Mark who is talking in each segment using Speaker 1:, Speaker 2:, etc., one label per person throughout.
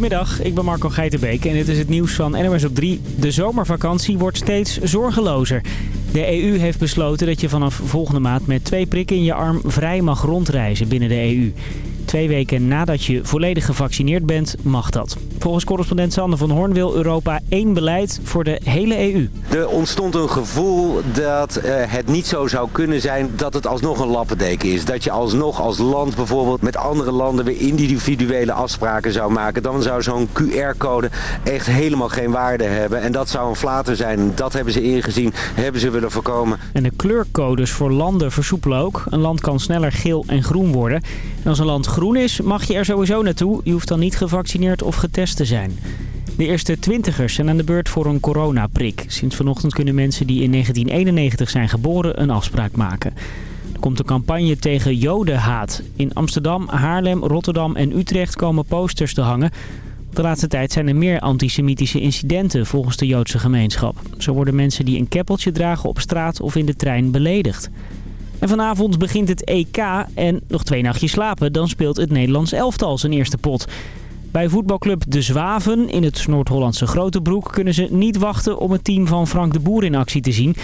Speaker 1: Goedemiddag, ik ben Marco Geitenbeek en dit is het nieuws van NOS op 3. De zomervakantie wordt steeds zorgelozer. De EU heeft besloten dat je vanaf volgende maand met twee prikken in je arm vrij mag rondreizen binnen de EU. Twee weken nadat je volledig gevaccineerd bent, mag dat. Volgens correspondent Sander van Hoorn wil Europa één beleid voor de hele EU.
Speaker 2: Er ontstond een gevoel dat uh, het niet zo zou kunnen zijn dat het alsnog een lappendeken is. Dat je alsnog als land bijvoorbeeld met andere landen weer individuele afspraken zou maken. Dan zou zo'n QR-code echt helemaal geen waarde hebben. En dat zou een flater zijn. Dat hebben ze ingezien, hebben ze willen voorkomen.
Speaker 1: En de kleurcodes voor landen versoepelen ook. Een land kan sneller geel en groen worden. Als een land groen is, mag je er sowieso naartoe. Je hoeft dan niet gevaccineerd of getest te zijn. De eerste twintigers zijn aan de beurt voor een coronaprik. Sinds vanochtend kunnen mensen die in 1991 zijn geboren een afspraak maken. Er komt een campagne tegen jodenhaat. In Amsterdam, Haarlem, Rotterdam en Utrecht komen posters te hangen. De laatste tijd zijn er meer antisemitische incidenten volgens de Joodse gemeenschap. Zo worden mensen die een keppeltje dragen op straat of in de trein beledigd. En vanavond begint het EK en nog twee nachtjes slapen. Dan speelt het Nederlands elftal zijn eerste pot. Bij voetbalclub De Zwaven in het Noord-Hollandse Grotebroek kunnen ze niet wachten om het team van Frank de Boer in actie te zien.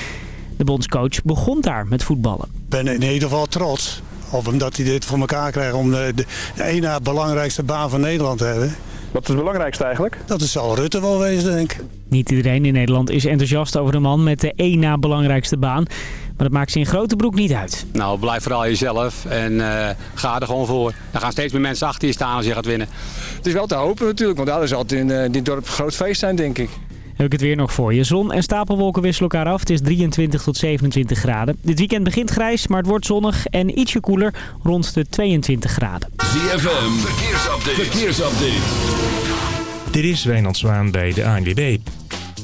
Speaker 1: De bondscoach begon daar met voetballen.
Speaker 3: Ik ben in ieder geval trots. Of omdat hij dit voor elkaar krijgt om de, de, de ene belangrijkste baan van Nederland te hebben.
Speaker 4: Wat is het belangrijkste eigenlijk?
Speaker 3: Dat is zal Rutte wel wezen, denk ik.
Speaker 1: Niet iedereen in Nederland is enthousiast over de man met de één na belangrijkste baan. Maar dat maakt ze in grote broek niet uit.
Speaker 5: Nou, blijf vooral jezelf en uh, ga er gewoon voor. Er gaan steeds meer mensen achter je staan als je gaat winnen.
Speaker 4: Het is wel te hopen natuurlijk, want daar zal het in uh, dit dorp een groot feest zijn, denk ik.
Speaker 1: Heb ik het weer nog voor je. Zon en stapelwolken wisselen elkaar af. Het is 23 tot 27 graden. Dit weekend begint grijs, maar het wordt zonnig en ietsje koeler rond de 22 graden.
Speaker 6: ZFM, verkeersupdate. verkeersupdate.
Speaker 7: Dit is Wijnand Zwaan bij de ANWB.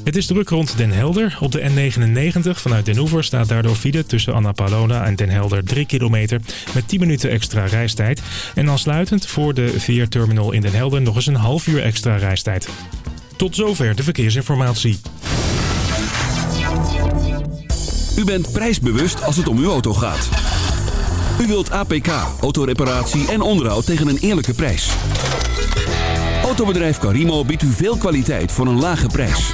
Speaker 7: Het is druk rond Den Helder. Op de N99 vanuit Den Oever staat daardoor file tussen Anna Palona en Den Helder 3 kilometer met 10 minuten extra reistijd. En aansluitend voor de VR-terminal in Den Helder nog eens een half uur extra reistijd. Tot zover de verkeersinformatie.
Speaker 6: U bent prijsbewust als het om uw auto gaat. U wilt APK, autoreparatie en onderhoud tegen een eerlijke prijs. Autobedrijf Carimo biedt u veel kwaliteit voor een lage prijs.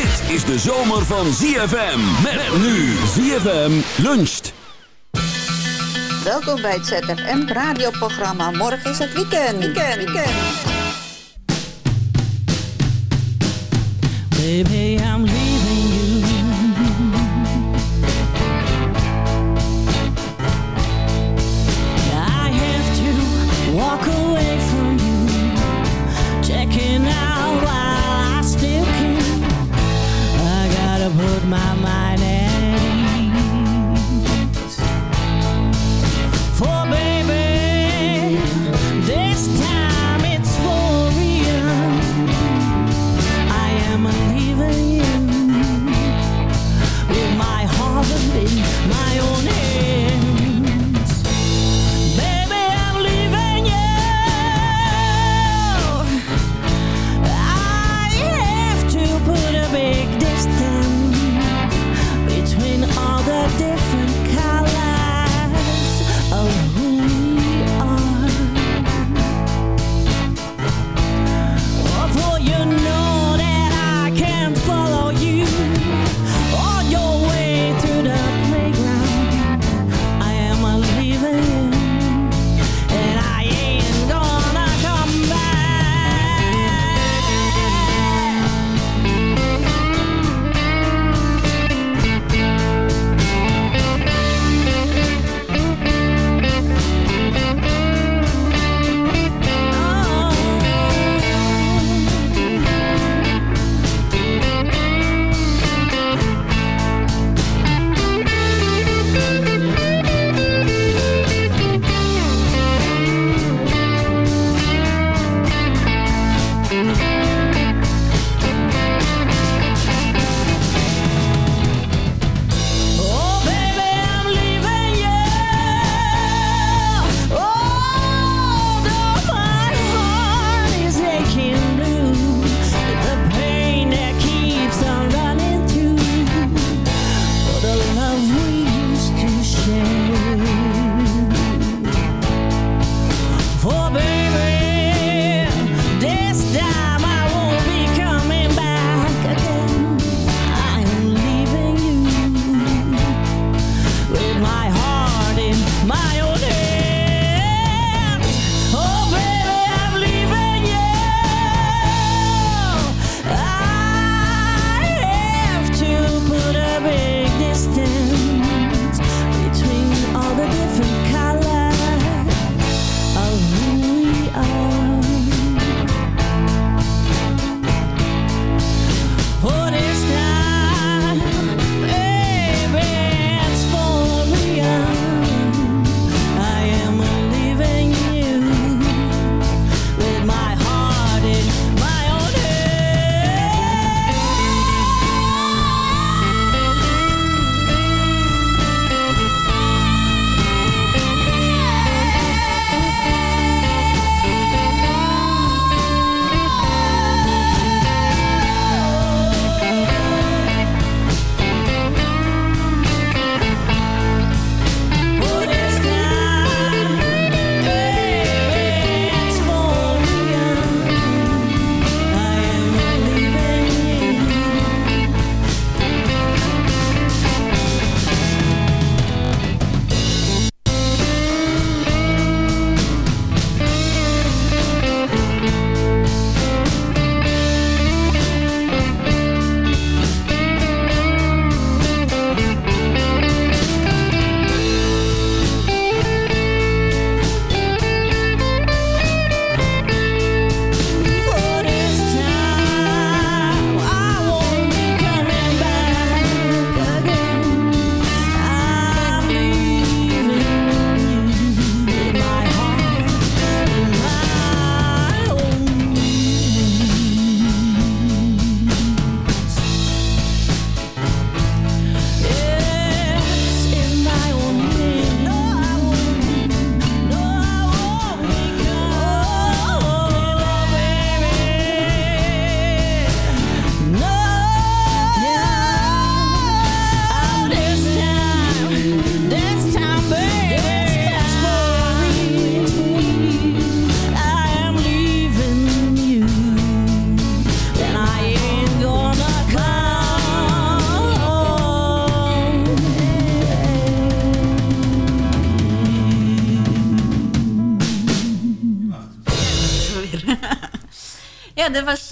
Speaker 6: Dit is de zomer van ZFM. Met nu ZFM luncht.
Speaker 8: Welkom bij het ZFM radioprogramma. Morgen is het weekend. Weekend, weekend.
Speaker 9: Baby, I'm leaving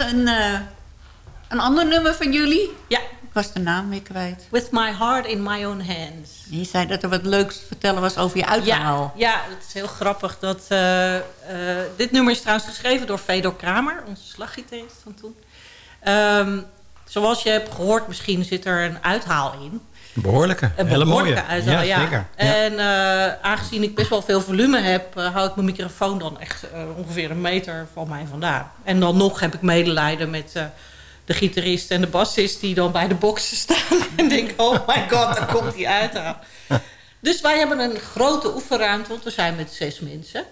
Speaker 10: een, eh, een ander nummer van jullie.
Speaker 11: Ja.
Speaker 10: Ik was de naam weer kwijt.
Speaker 11: With my heart in my own hands.
Speaker 10: Je zei dat er wat leuks te vertellen was over je uithaal.
Speaker 11: Ja, ja, het is heel grappig. Dat, eh, eh, dit nummer is trouwens geschreven door Fedor Kramer, onze slaggitarist van toen. Ehm, zoals je hebt gehoord, misschien zit er een uithaal in.
Speaker 12: Behoorlijke,
Speaker 11: Een
Speaker 12: hele mooie.
Speaker 11: ja.
Speaker 12: zeker.
Speaker 11: En eh, aangezien ik best wel veel volume heb, eh, hou ik mijn microfoon dan echt eh, ongeveer een meter van mij vandaan. En dan nog heb ik medelijden met de gitarist en de bassist die dan bij de boxen staan. en denk, oh my god, daar komt die uithaal. Dus wij hebben een grote oefenruimte, want we zijn met zes mensen.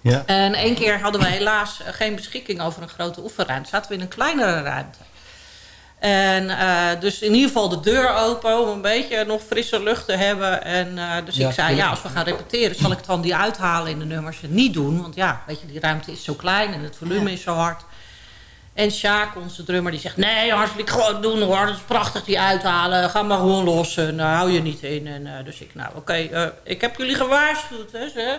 Speaker 12: Ja.
Speaker 11: En één keer hadden we helaas geen beschikking over een grote oefenruimte. Zaten we in een kleinere ruimte. En eh, dus in ieder geval de deur open om een beetje nog frisse lucht te hebben. En uh, dus
Speaker 12: Ja,
Speaker 11: ik zei, ja, als we gaan repeteren, zal ik dan die uithalen in de nummers niet doen. Want ja, weet je, die ruimte is zo klein en het volume is zo hard. En Sjaak, onze drummer, die zegt... Nee, hartstikke gewoon doen hoor. Dat is prachtig, die uithalen. Ga maar gewoon los en uh, hou je niet in. En, dus ik, nou oké, okay, ik heb jullie gewaarschuwd. Hè, ze.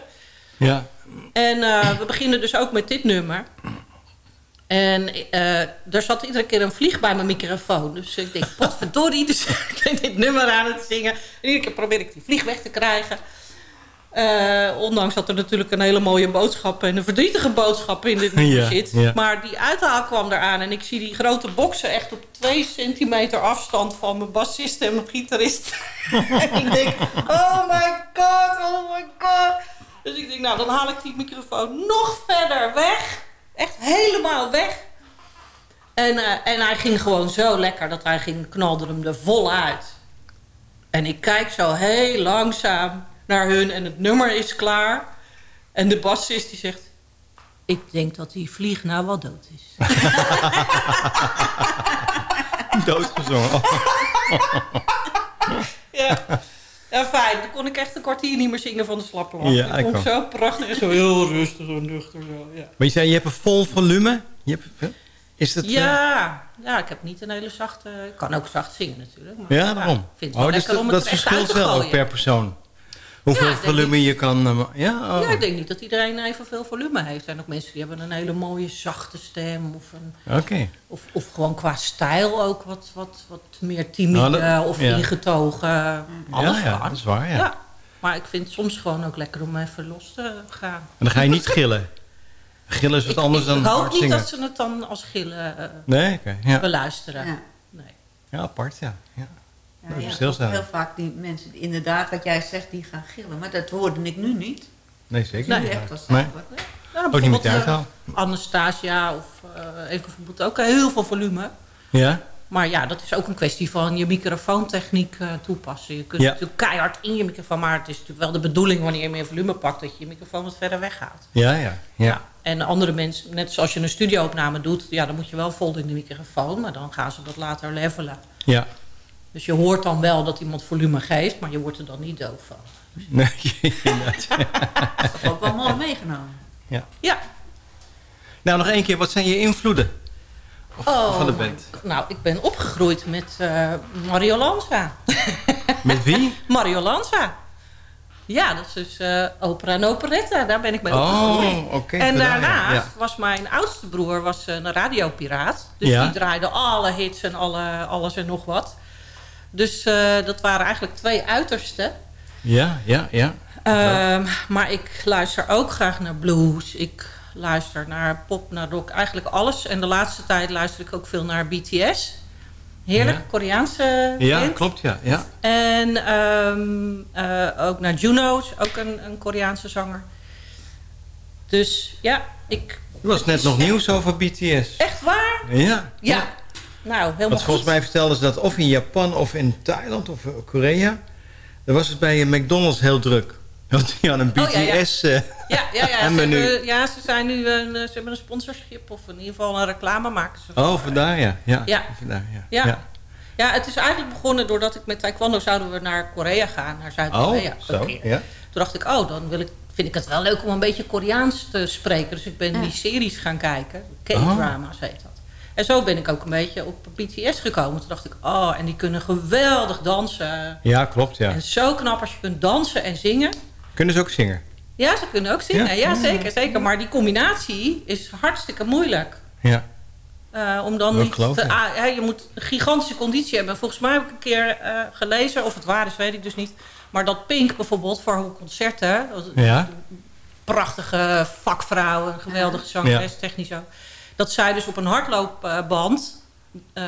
Speaker 12: Ja.
Speaker 11: En we beginnen dus ook met dit nummer. En er zat iedere keer een vlieg bij mijn microfoon. Dus ik denk, potverdorie. Dus ik ben dit nummer aan het zingen. En iedere keer probeer ik die vlieg weg te krijgen. Uh, ondanks dat er natuurlijk een hele mooie boodschap en een verdrietige boodschap in dit nummer
Speaker 12: Ja,
Speaker 11: zit.
Speaker 12: ja.
Speaker 11: Maar die uithaal kwam eraan en ik zie die grote boksen echt op twee centimeter afstand van mijn bassist en mijn gitarist. en ik denk, oh my god, oh my god. Dus ik denk, nou dan haal ik die microfoon nog verder weg. Echt helemaal weg. En, uh, en hij ging gewoon zo lekker dat hij ging, knalde hem er vol uit. En ik kijk zo heel langzaam naar hun en het nummer is klaar. En de bassist die zegt... Ik denk dat die vlieg nou wel dood is.
Speaker 12: Doodgezongen.
Speaker 11: ja. Ja, fijn. Dan kon ik echt een kwartier niet meer zingen van de slappe lach.
Speaker 12: Ja,
Speaker 11: ik
Speaker 12: ik
Speaker 11: vond zo prachtig en zo heel rustig en nuchter. Zo, ja.
Speaker 12: Maar je zei, je hebt een vol volume. Je hebt, is dat... eh,
Speaker 11: Ja, ja, ik heb niet een hele zachte... Ik kan ook zacht zingen natuurlijk. Maar
Speaker 12: Ja, waarom?
Speaker 11: vind het
Speaker 12: oh, dus
Speaker 11: lekker om
Speaker 12: dat,
Speaker 11: het
Speaker 12: dat
Speaker 11: er
Speaker 12: verschilt wel ook per persoon. Hoeveel
Speaker 11: Ja, ik
Speaker 12: volume je kan... eh, ma- ja, oh.
Speaker 11: Ja, ik denk niet dat iedereen evenveel volume heeft. Er zijn ook mensen die hebben een hele mooie zachte stem. Of, een,
Speaker 12: Oké.
Speaker 11: of, of gewoon qua stijl ook wat, wat, wat meer timide
Speaker 12: Nou, dat-
Speaker 11: of
Speaker 12: ja.
Speaker 11: ingetogen. Alles
Speaker 12: Ja, ja, dat is waar, ja.
Speaker 11: Maar ik vind het soms gewoon ook lekker om even los te gaan.
Speaker 12: En dan ga je niet gillen. Gillen is wat anders dan
Speaker 11: ik hoop
Speaker 12: hard
Speaker 11: niet
Speaker 12: zingen.
Speaker 11: dat ze het dan als gillen eh,
Speaker 12: Nee, oké. ja.
Speaker 11: beluisteren.
Speaker 10: Ja.
Speaker 11: Nee.
Speaker 12: ja, apart, ja. Ja.
Speaker 10: Ja,
Speaker 12: heel
Speaker 10: vaak die mensen, die inderdaad, wat jij zegt, die gaan gillen. Maar dat hoorde ik nu niet.
Speaker 12: Nee, zeker
Speaker 11: Nee,
Speaker 12: niet.
Speaker 10: echt wel
Speaker 12: Nee. Ook niet met de
Speaker 11: eh. Anastasia of eh even bijvoorbeeld ook heel veel volume.
Speaker 12: Ja?
Speaker 11: Maar ja, dat is ook een kwestie van je microfoontechniek eh, toepassen. Je kunt
Speaker 12: Ja.
Speaker 11: natuurlijk keihard in je microfoon, maar het is natuurlijk wel de bedoeling wanneer je meer volume pakt, dat je je microfoon wat verder weghaalt.
Speaker 12: Ja, ja. ja.
Speaker 11: En andere mensen, net zoals je een studioopname doet, ja, dan moet je wel vol in de microfoon, maar dan gaan ze dat later levelen.
Speaker 12: Ja.
Speaker 11: Dus je hoort dan wel dat iemand volume geeft, maar je wordt er dan niet doof van.
Speaker 12: Nee, inderdaad.
Speaker 10: Dat is ook wel mooi meegenomen.
Speaker 12: Ja.
Speaker 11: Ja.
Speaker 12: Nou, nog één keer. Wat zijn je invloeden? Of,
Speaker 11: Oh,
Speaker 12: van de band?
Speaker 11: Nou, ik ben opgegroeid met eh, Mario Lanza.
Speaker 12: Met wie?
Speaker 11: Mario Lanza. Ja, dat is dus eh, opera en operetta. Daar ben ik mee
Speaker 12: Oh,
Speaker 11: opgegroeid.
Speaker 12: oké,
Speaker 11: en daarnaast
Speaker 12: ja.
Speaker 11: was mijn oudste broer was een radiopiraat. Dus
Speaker 12: Ja.
Speaker 11: die draaide alle hits en alle, alles en nog wat. Dus eh, dat waren eigenlijk twee uitersten.
Speaker 12: Ja, ja, ja.
Speaker 11: Ehm, maar ik luister ook graag naar blues. Ik luister naar pop, naar rock. Eigenlijk alles. En de laatste tijd luister ik ook veel naar BTS. Heerlijk,
Speaker 12: Ja.
Speaker 11: Koreaanse
Speaker 12: Ja,
Speaker 11: band.
Speaker 12: klopt, ja. ja.
Speaker 11: En ehm, eh, ook naar Juno's, ook een, een Koreaanse zanger. Dus ja, ik...
Speaker 12: Er was net nog nieuws over BTS.
Speaker 11: Echt waar?
Speaker 12: Ja.
Speaker 11: Ja. Nou, helemaal
Speaker 12: Want volgens
Speaker 11: goed.
Speaker 12: mij vertelden ze dat of in Japan of in Thailand of eh, Korea. Daar was het bij eh, McDonald's heel druk. Want die hadden een
Speaker 11: Oh, ja, ja.
Speaker 12: BTS eh,
Speaker 11: Ja, ja, ja,
Speaker 12: en
Speaker 11: ze,
Speaker 12: menu.
Speaker 11: hebben, ja, ze zijn nu een, ze hebben een sponsorschip of in ieder geval een reclame maken ze. voor.
Speaker 12: Oh, vandaar ja. Ja,
Speaker 11: Ja.
Speaker 12: Vandaar, ja.
Speaker 11: Ja.
Speaker 12: ja.
Speaker 11: Ja, het is eigenlijk begonnen doordat ik met taekwondo zouden we naar Korea gaan, naar Zuid-Korea.
Speaker 12: Oh, zo, ja.
Speaker 11: Toen dacht ik, oh, dan wil ik, vind ik het wel leuk om een beetje Koreaans te spreken. Dus ik ben
Speaker 10: Ja.
Speaker 11: die series gaan kijken. K-drama's heet dat. En zo ben ik ook een beetje op BTS gekomen. Toen dacht ik, oh, en die kunnen geweldig dansen.
Speaker 12: Ja, klopt, ja.
Speaker 11: En zo knap als je kunt dansen en zingen.
Speaker 12: Kunnen ze ook zingen?
Speaker 11: Ja, ze kunnen ook zingen.
Speaker 12: Ja?
Speaker 11: Ja, zeker, zeker. Maar die combinatie is hartstikke moeilijk.
Speaker 12: Ja.
Speaker 11: Eh, om dan niet
Speaker 12: geloof
Speaker 11: te, ah, ja, je moet een gigantische conditie hebben. Volgens mij heb ik een keer eh, gelezen, of het waar is, weet ik dus niet. Maar dat Pink bijvoorbeeld voor concerten,
Speaker 12: Ja.
Speaker 11: prachtige vakvrouw, een geweldige zangeres,
Speaker 12: Ja.
Speaker 11: technisch ook. Dat zij dus op een hardloopband eh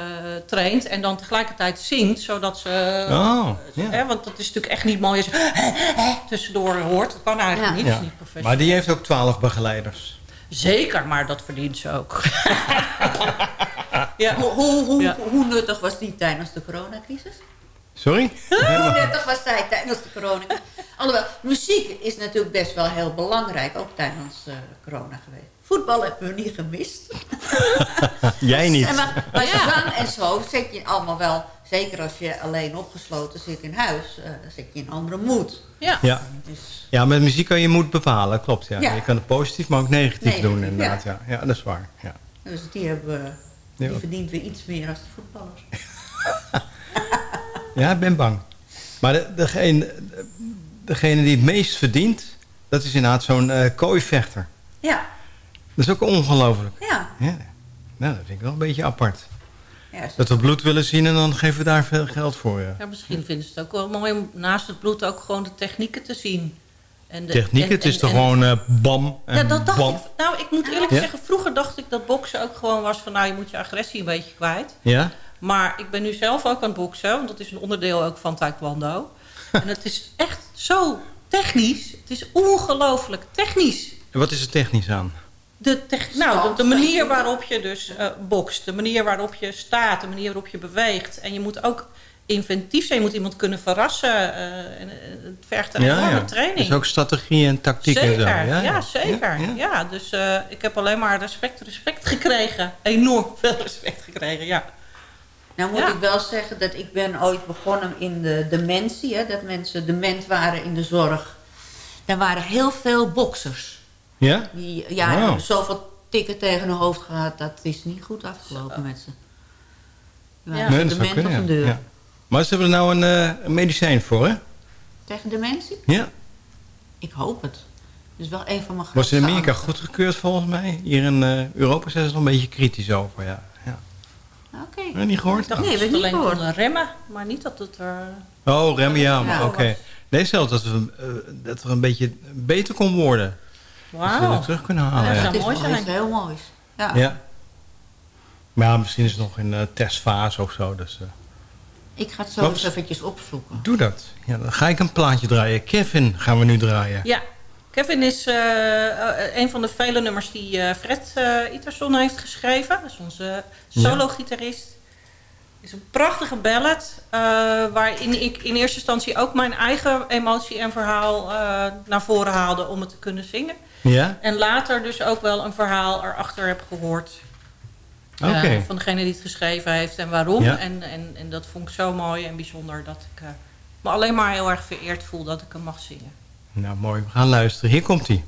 Speaker 11: traint en dan tegelijkertijd zingt, zodat ze...
Speaker 12: Oh, ja.
Speaker 11: hè, want dat is natuurlijk echt niet mooi als je tussendoor hoort. Dat kan eigenlijk niet, dat
Speaker 12: Ja.
Speaker 11: is niet professioneel.
Speaker 12: Maar die heeft ook twaalf begeleiders.
Speaker 11: Zeker, maar dat verdient ze ook. ja.
Speaker 10: Hoe, hoe, hoe,
Speaker 11: Ja.
Speaker 10: hoe nuttig was die tijdens de coronacrisis?
Speaker 12: Sorry?
Speaker 10: Hoe nuttig was zij tijdens de coronacrisis? Alhoewel, muziek is natuurlijk best wel heel belangrijk, ook tijdens eh, corona geweest. Voetbal hebben we niet gemist.
Speaker 12: Jij niet.
Speaker 10: En maar, maar zang en zo zit je allemaal wel, zeker als je alleen opgesloten zit in huis, eh, dan zit je in een andere moed.
Speaker 11: Ja.
Speaker 12: Ja.
Speaker 10: Dus,
Speaker 12: ja, met muziek kan je moed bepalen, klopt. Ja.
Speaker 10: Ja.
Speaker 12: Je kan het positief, maar ook negatief,
Speaker 10: Negatief,
Speaker 12: doen inderdaad. Ja. Ja. dat is waar. Ja.
Speaker 10: dus die, hebben, die
Speaker 12: Ja.
Speaker 10: verdient weer iets meer als de voetballers.
Speaker 12: ja, ik ben bang. Maar de, degene, degene die het meest verdient, dat is inderdaad zo'n eh kooivechter.
Speaker 10: Ja,
Speaker 12: Dat is ook ongelooflijk.
Speaker 10: ja.
Speaker 12: Ja. Nou, dat vind ik wel een beetje apart.
Speaker 10: ja
Speaker 12: Dat we bloed willen zien en dan geven we daar veel geld voor. Ja.
Speaker 11: Ja, misschien vinden ze het ook wel mooi om naast het bloed ook gewoon de technieken te zien. En de,
Speaker 12: Techniek,
Speaker 11: en-
Speaker 12: het is
Speaker 11: en-
Speaker 12: toch
Speaker 11: en-
Speaker 12: gewoon eh, bam en
Speaker 11: Ja, dat dacht
Speaker 12: bam.
Speaker 11: ik. Nou, ik moet eerlijk
Speaker 12: Ja?
Speaker 11: zeggen, vroeger dacht ik dat boksen ook gewoon was van... nou, je moet je agressie een beetje kwijt.
Speaker 12: Ja?
Speaker 11: Maar ik ben nu zelf ook aan het boksen, want dat is een onderdeel ook van taekwondo. en het is echt zo technisch. Het is ongelooflijk technisch.
Speaker 12: En wat is er technisch aan?
Speaker 11: De, tech- nou, de, de manier waarop je dus eh, bokst, de manier waarop je staat, de manier waarop je beweegt. En je moet ook inventief zijn, je moet iemand kunnen verrassen. eh, en, eh, het vergt een enorme training.
Speaker 12: Dus ook strategie en tactiek
Speaker 11: Zeker,
Speaker 12: en zo. Ja,
Speaker 11: ja, zeker. Ja, dus eh, ik heb alleen maar respect, respect gekregen. Enorm veel respect gekregen, ja.
Speaker 10: Nou moet
Speaker 11: Ja.
Speaker 10: ik wel zeggen dat ik ben ooit begonnen in de dementie. Hè, dat mensen dement waren in de zorg. Er waren heel veel boksers.
Speaker 12: Ja?
Speaker 10: Die ja,
Speaker 12: Wow.
Speaker 10: hebben zoveel tikken tegen hun hoofd gehad. Dat is niet goed afgelopen met ze.
Speaker 12: Nee, dat zou
Speaker 10: dement
Speaker 12: kunnen,
Speaker 10: op
Speaker 12: ja.
Speaker 10: deur.
Speaker 12: Ja. Maar ze hebben er nou een, eh, een medicijn voor, hè?
Speaker 10: Tegen dementie?
Speaker 12: Ja.
Speaker 10: Ik hoop het. Dat is wel een van mijn
Speaker 12: Was in Amerika
Speaker 10: angsten.
Speaker 12: goedgekeurd volgens mij. Hier in eh, Europa zijn ze er nog een beetje kritisch over, ja. ja.
Speaker 10: Oké.
Speaker 12: Heb je niet gehoord?
Speaker 11: Ik dacht
Speaker 10: Nee,
Speaker 11: dat
Speaker 10: heb
Speaker 11: het
Speaker 10: ik niet
Speaker 11: alleen
Speaker 10: gehoord.
Speaker 11: remmen, maar niet dat het er...
Speaker 12: Oh, rem, ja, maar
Speaker 11: Ja.
Speaker 12: oké. Nee, zelfs dat, we, eh, dat er een beetje beter kon worden. Dat we
Speaker 11: Wauw.
Speaker 12: het terug kunnen halen.
Speaker 11: Ja, dat zou
Speaker 10: is
Speaker 11: mooi
Speaker 10: iets
Speaker 11: zijn.
Speaker 10: heel moois. Ja.
Speaker 12: ja. Maar ja, misschien is het nog in eh, testfase of zo. Dus, eh,
Speaker 10: Ik ga het zo eens eventjes opzoeken.
Speaker 12: doe dat. Ja, dan ga ik een plaatje draaien. Kevin gaan we nu draaien.
Speaker 11: Ja, Kevin is eh, een van de vele nummers die eh, Fred eh Iterson heeft geschreven. Dat is onze solo-gitarist. Het is een prachtige ballad, eh, waarin ik in eerste instantie ook mijn eigen emotie en verhaal eh, naar voren haalde om het te kunnen zingen.
Speaker 12: Ja?
Speaker 11: En later dus ook wel een verhaal erachter heb gehoord. eh,
Speaker 12: Oké.
Speaker 11: van degene die het geschreven heeft en waarom.
Speaker 12: Ja.
Speaker 11: En, en, en dat vond ik zo mooi en bijzonder dat ik eh, me alleen maar heel erg vereerd voel dat ik hem mag zingen.
Speaker 12: Nou, mooi. We gaan luisteren. Hier komt hij.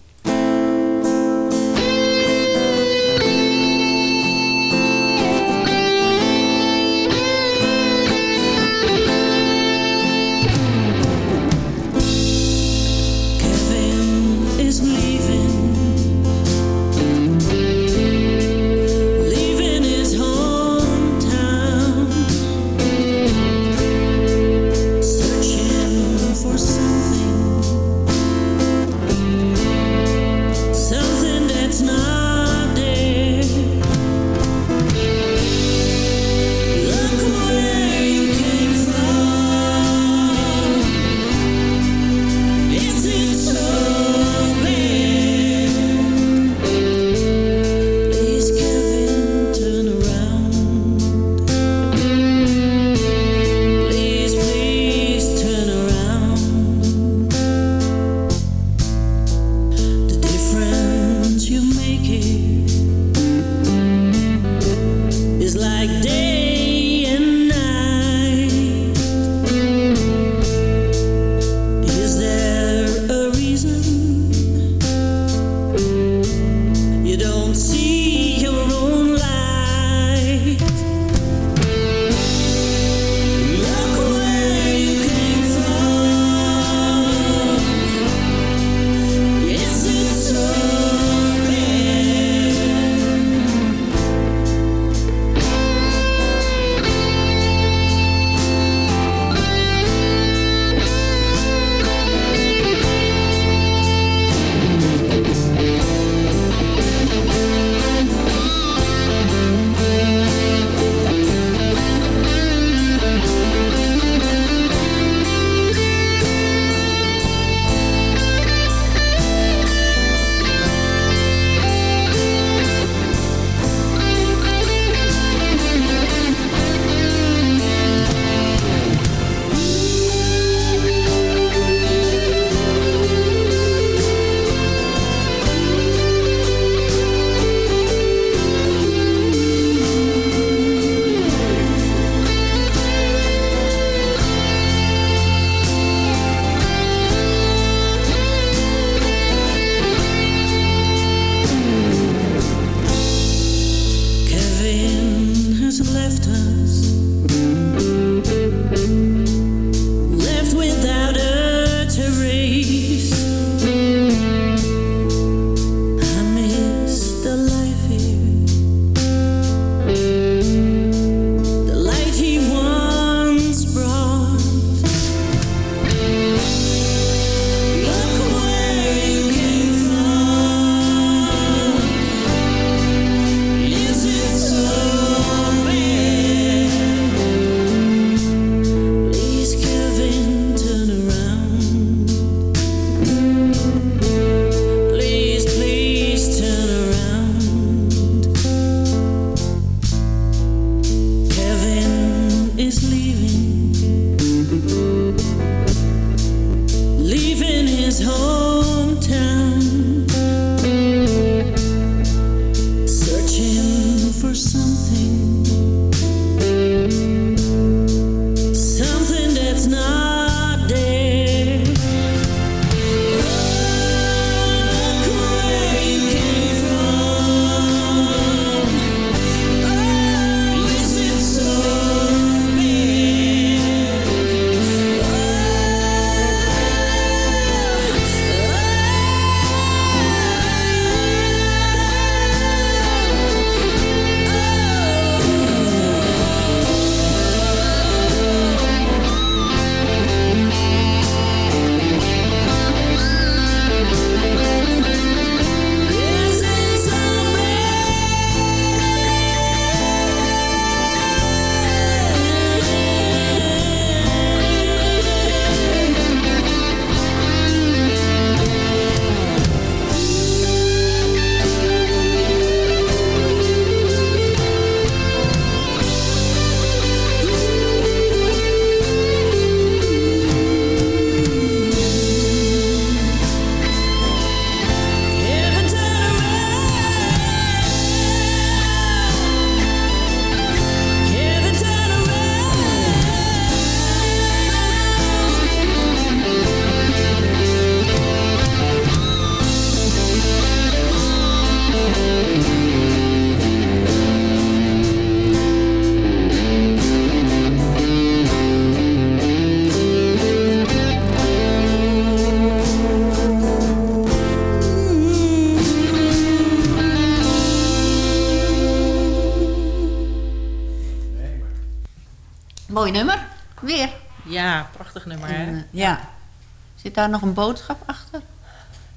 Speaker 10: Zit daar nog een boodschap achter?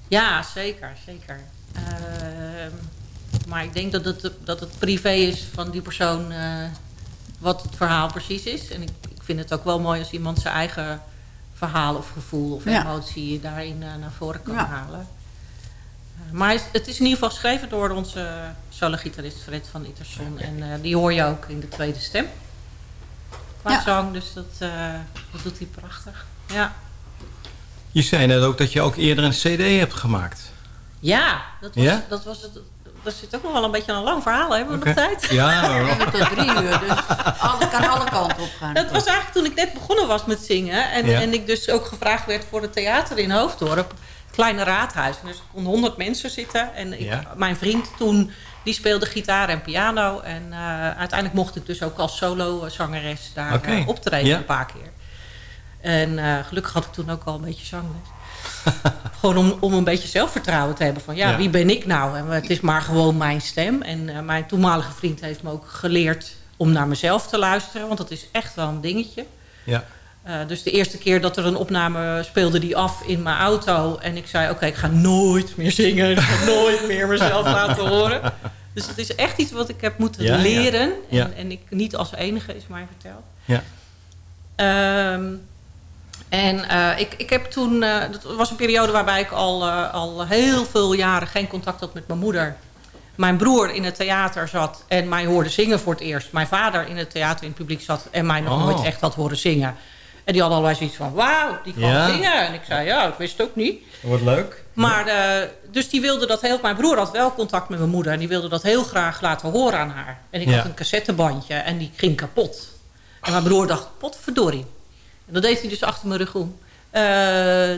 Speaker 11: Ja, zeker, zeker. Ehm, maar ik denk dat het, dat het privé is van die persoon eh, wat het verhaal precies is. En ik, ik vind het ook wel mooi als iemand zijn eigen verhaal of gevoel of
Speaker 10: Ja.
Speaker 11: emotie daarin eh, naar voren kan
Speaker 10: Ja.
Speaker 11: halen. Eh, maar het- is in ieder geval geschreven door onze solo-gitarist Fred van Iterson. En die hoor je ook in de tweede stem. Qua
Speaker 10: Ja.
Speaker 11: zang, dus dat, dat doet hij prachtig. Ja.
Speaker 12: Je zei net ook dat je ook eerder een cd hebt gemaakt.
Speaker 11: Ja, dat was,
Speaker 12: Ja?
Speaker 11: dat was het. Dat zit ook nog wel een beetje een lang verhaal. Hebben we nog tijd?
Speaker 12: Ja, maar-
Speaker 10: Tot drie uur, dus alle, kan alle kanten op gaan.
Speaker 11: Dat was eigenlijk toen ik net begonnen was met zingen. En,
Speaker 12: Ja.
Speaker 11: en ik dus ook gevraagd werd voor het theater in Hoofddorp. Kleine raadhuis. En dus er konden honderd mensen zitten. En ik,
Speaker 12: Ja.
Speaker 11: mijn vriend toen, die speelde gitaar en piano. En eh, uiteindelijk mocht ik dus ook als solo-zangeres daar
Speaker 12: Oké.
Speaker 11: eh, optreden
Speaker 12: Ja.
Speaker 11: een paar keer. En eh, gelukkig had ik toen ook al een beetje zangles. gewoon om, om een beetje zelfvertrouwen te hebben. Van ja,
Speaker 12: Ja.
Speaker 11: wie ben ik nou? En het is maar gewoon mijn stem. En eh, mijn toenmalige vriend heeft me ook geleerd om naar mezelf te luisteren. Want dat is echt wel een dingetje.
Speaker 12: Ja.
Speaker 11: Eh, dus de eerste keer dat er een opname speelde die af in mijn auto. En ik zei, oké, ik ga nooit meer zingen. Ik ga nooit meer mezelf laten horen. Dus het is echt iets wat ik heb moeten
Speaker 12: Ja,
Speaker 11: leren.
Speaker 12: Ja.
Speaker 11: En, en ik niet als enige is mij verteld.
Speaker 12: Ja.
Speaker 11: Ehm, en eh, ik, ik heb toen... eh dat was een periode waarbij ik al, eh, al heel veel jaren geen contact had met mijn moeder. Mijn broer in het theater zat en mij hoorde zingen voor het eerst. Mijn vader in het theater in het publiek zat en mij nog
Speaker 12: Oh.
Speaker 11: nooit echt had horen zingen. En die hadden allebei zoiets van, wauw, die kan
Speaker 12: Ja.
Speaker 11: zingen. En ik zei, ja, ik wist het ook niet.
Speaker 12: Wat leuk.
Speaker 11: Maar dus die wilde dat heel... Mijn broer had wel contact met mijn moeder. En die wilde dat heel graag laten horen aan haar. En ik
Speaker 12: Ja.
Speaker 11: had een cassettebandje en die ging kapot. En mijn broer dacht, potverdorie. En dat deed hij dus achter mijn rug om. Eh,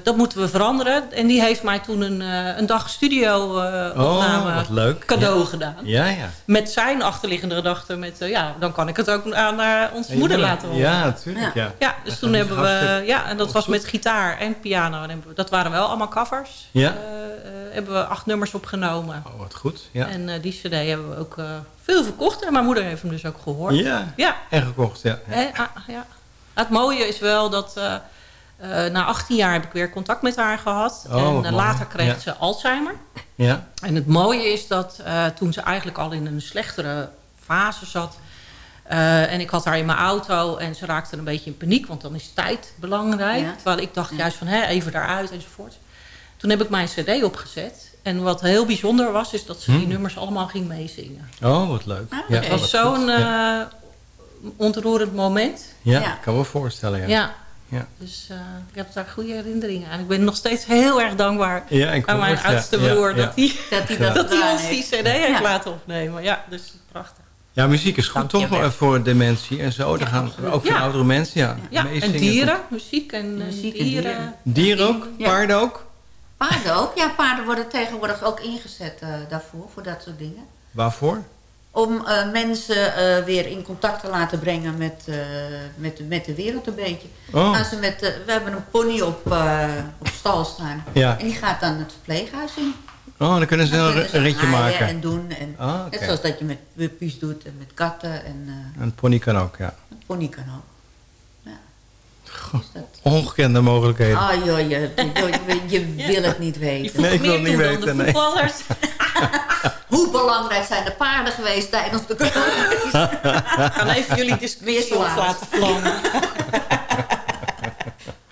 Speaker 11: dat moeten we veranderen. En die heeft mij toen een, eh, een dag studio eh
Speaker 12: Oh,
Speaker 11: cadeau
Speaker 12: Ja.
Speaker 11: gedaan.
Speaker 12: Ja, ja.
Speaker 11: Met zijn achterliggende gedachte. Met, ja, dan kan ik het ook aan onze moeder laten horen.
Speaker 12: Ja, natuurlijk, ja.
Speaker 11: Ja, dus
Speaker 12: Dat
Speaker 11: toen hebben we... Ja, en dat was met gitaar en piano. En dat waren wel allemaal covers.
Speaker 12: Ja.
Speaker 11: Hebben we acht nummers opgenomen.
Speaker 12: Oh, wat goed. Ja.
Speaker 11: En die cd hebben we ook veel verkocht. En mijn moeder heeft hem dus ook gehoord.
Speaker 12: Ja.
Speaker 11: Ja.
Speaker 12: En gekocht, ja. ja.
Speaker 11: Ah, ja. Het mooie is wel dat... eh, eh, na 18 jaar heb ik weer contact met haar gehad.
Speaker 12: Oh,
Speaker 11: en eh, later kreeg
Speaker 12: Ja.
Speaker 11: ze Alzheimer.
Speaker 12: Ja.
Speaker 11: En het mooie is dat eh, toen ze eigenlijk al in een slechtere fase zat... eh, en ik had haar in mijn auto en ze raakte een beetje in paniek... want dan is tijd belangrijk.
Speaker 10: Ja.
Speaker 11: Terwijl ik dacht juist van hè, even daaruit enzovoort. Toen heb ik mijn cd opgezet. En wat heel bijzonder was, is dat ze die
Speaker 12: Hmm.
Speaker 11: nummers allemaal ging meezingen.
Speaker 12: Oh, wat leuk. Ja,
Speaker 11: het was zo'n eh, ontroerend moment.
Speaker 12: Ja,
Speaker 10: Ja.
Speaker 12: ik kan me voorstellen, ja.
Speaker 11: Ja.
Speaker 12: Ja.
Speaker 11: Dus eh, ik heb daar goede herinneringen aan. Ik ben nog steeds heel erg dankbaar aan mijn
Speaker 12: het,
Speaker 11: oudste
Speaker 12: Ja,
Speaker 11: broer...
Speaker 12: ja.
Speaker 11: dat hij
Speaker 10: Dat hij
Speaker 12: Ja.
Speaker 10: dat,
Speaker 11: dat ons die cd heeft laten opnemen. Ja, dus prachtig.
Speaker 12: Ja, muziek is goed toch eh, voor dementie en zo. Daar gaan
Speaker 11: absoluut.
Speaker 12: ook voor
Speaker 11: Ja.
Speaker 12: oudere mensen, ja.
Speaker 11: Ja, en dieren, muziek en, eh,
Speaker 10: Muziek en
Speaker 11: dieren.
Speaker 10: dieren.
Speaker 12: Dieren ook?
Speaker 10: Ja.
Speaker 12: Paarden ook?
Speaker 10: Paarden ook. Ja, paarden worden tegenwoordig ook ingezet eh, daarvoor, voor dat soort dingen.
Speaker 12: Waarvoor?
Speaker 10: Om eh, mensen eh, weer in contact te laten brengen met, eh, met, de, met de wereld een beetje.
Speaker 12: Oh.
Speaker 10: Gaan ze met, we hebben een pony op, eh, op stal staan.
Speaker 12: Ja.
Speaker 10: En die gaat dan het verpleeghuis in.
Speaker 12: Oh, dan kunnen ze
Speaker 10: Dan
Speaker 12: een,
Speaker 10: kunnen ze
Speaker 12: een ritje maken.
Speaker 10: en doen. En
Speaker 12: Ah.
Speaker 10: Net zoals dat je met puppies doet en met katten. En eh,
Speaker 12: Een pony kan ook, ja.
Speaker 10: een pony kan ook. Ja. Dus dat-
Speaker 12: Ongekende mogelijkheden.
Speaker 10: Ah joh, je, je, je, je wil het niet
Speaker 11: Je
Speaker 10: weten.
Speaker 12: Nee, ik wil
Speaker 11: meer
Speaker 12: het niet weten,
Speaker 11: dan de
Speaker 12: nee.
Speaker 10: Hoe belangrijk zijn de paarden geweest tijdens de corona?
Speaker 11: We gaan even jullie
Speaker 10: Meer
Speaker 11: discussie op laten vlammen.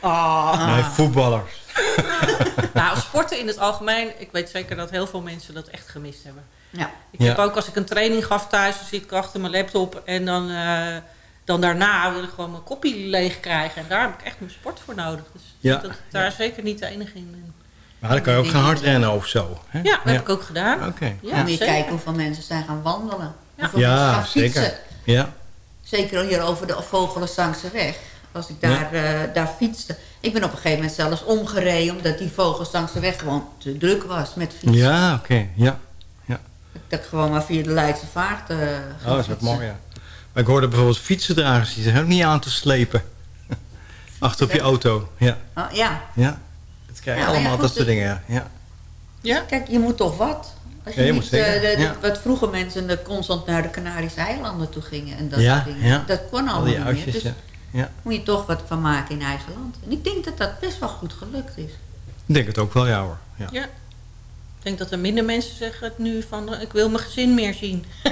Speaker 11: Ah.
Speaker 12: Nee, voetballers.
Speaker 11: Nou, sporten in het algemeen. Ik weet zeker dat heel veel mensen dat echt gemist hebben.
Speaker 10: Ja.
Speaker 11: Ik
Speaker 12: Ja.
Speaker 11: heb ook als ik een training gaf thuis, dan zit ik achter mijn laptop. En dan, eh, dan daarna wil ik gewoon mijn koppie leeg krijgen. En daar heb ik echt mijn sport voor nodig. Dus ik
Speaker 12: Ja.
Speaker 11: dat ik daar zeker niet de enige in ben.
Speaker 12: Maar dan kan je ook gaan hardrennen of zo. Hè?
Speaker 11: Ja, dat heb ik ook gedaan.
Speaker 12: Oké.
Speaker 11: Ja,
Speaker 10: Ja, moet je kijken hoeveel mensen zijn gaan wandelen.
Speaker 11: Ja.
Speaker 10: Hoeveel mensen
Speaker 12: Ja,
Speaker 10: gaan fietsen.
Speaker 12: zeker. Ja.
Speaker 10: Zeker hier over de Vogelenzangse weg. Als ik daar, eh, daar fietste. Ik ben op een gegeven moment zelfs omgereden... omdat die Vogelenzangse weg gewoon te druk was met fietsen.
Speaker 12: Ja, oké. Ja.
Speaker 10: Dat ik gewoon maar via de Leidse vaart eh ging
Speaker 12: Oh, dat is ook mooi, ja. Maar ik hoorde bijvoorbeeld fietsendragers, die zijn ook niet aan te slepen. Achter op je auto. Ja.
Speaker 10: Oh, ja.
Speaker 12: Ja. Dat krijg je
Speaker 10: Ja,
Speaker 12: allemaal,
Speaker 10: ja, goed,
Speaker 12: dat soort
Speaker 10: dus-
Speaker 12: dingen, ja. ja.
Speaker 11: Ja?
Speaker 10: Kijk, je moet toch wat? Als je,
Speaker 12: Ja, je
Speaker 10: niet, eh, de- de-
Speaker 12: ja.
Speaker 10: Wat vroeger mensen eh, constant naar de Canarische eilanden toe gingen. En dat
Speaker 12: Ja,
Speaker 10: soort dingen.
Speaker 12: ja.
Speaker 10: Dat kon
Speaker 12: Al
Speaker 10: allemaal
Speaker 12: die
Speaker 10: niet meer. Dus
Speaker 12: ja. ja.
Speaker 10: moet je toch wat van maken in eigen land. En ik denk dat dat best wel goed gelukt is.
Speaker 12: Ik denk het ook wel, ja hoor. Ja.
Speaker 11: Ja. Ik denk dat er minder mensen zeggen het nu van... eh, ik wil mijn gezin meer zien.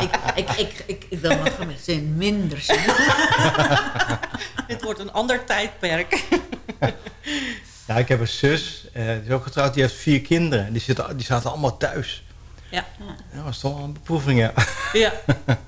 Speaker 10: ik, ik, ik, ik, ik wil mijn gezin minder zien.
Speaker 11: Dit wordt een ander tijdperk.
Speaker 12: Ja, ik heb een zus, eh, die is ook getrouwd, die heeft vier kinderen. Die, zitten, die zaten allemaal thuis.
Speaker 11: Ja.
Speaker 12: Dat was toch wel een beproeving, ja.
Speaker 11: Ja.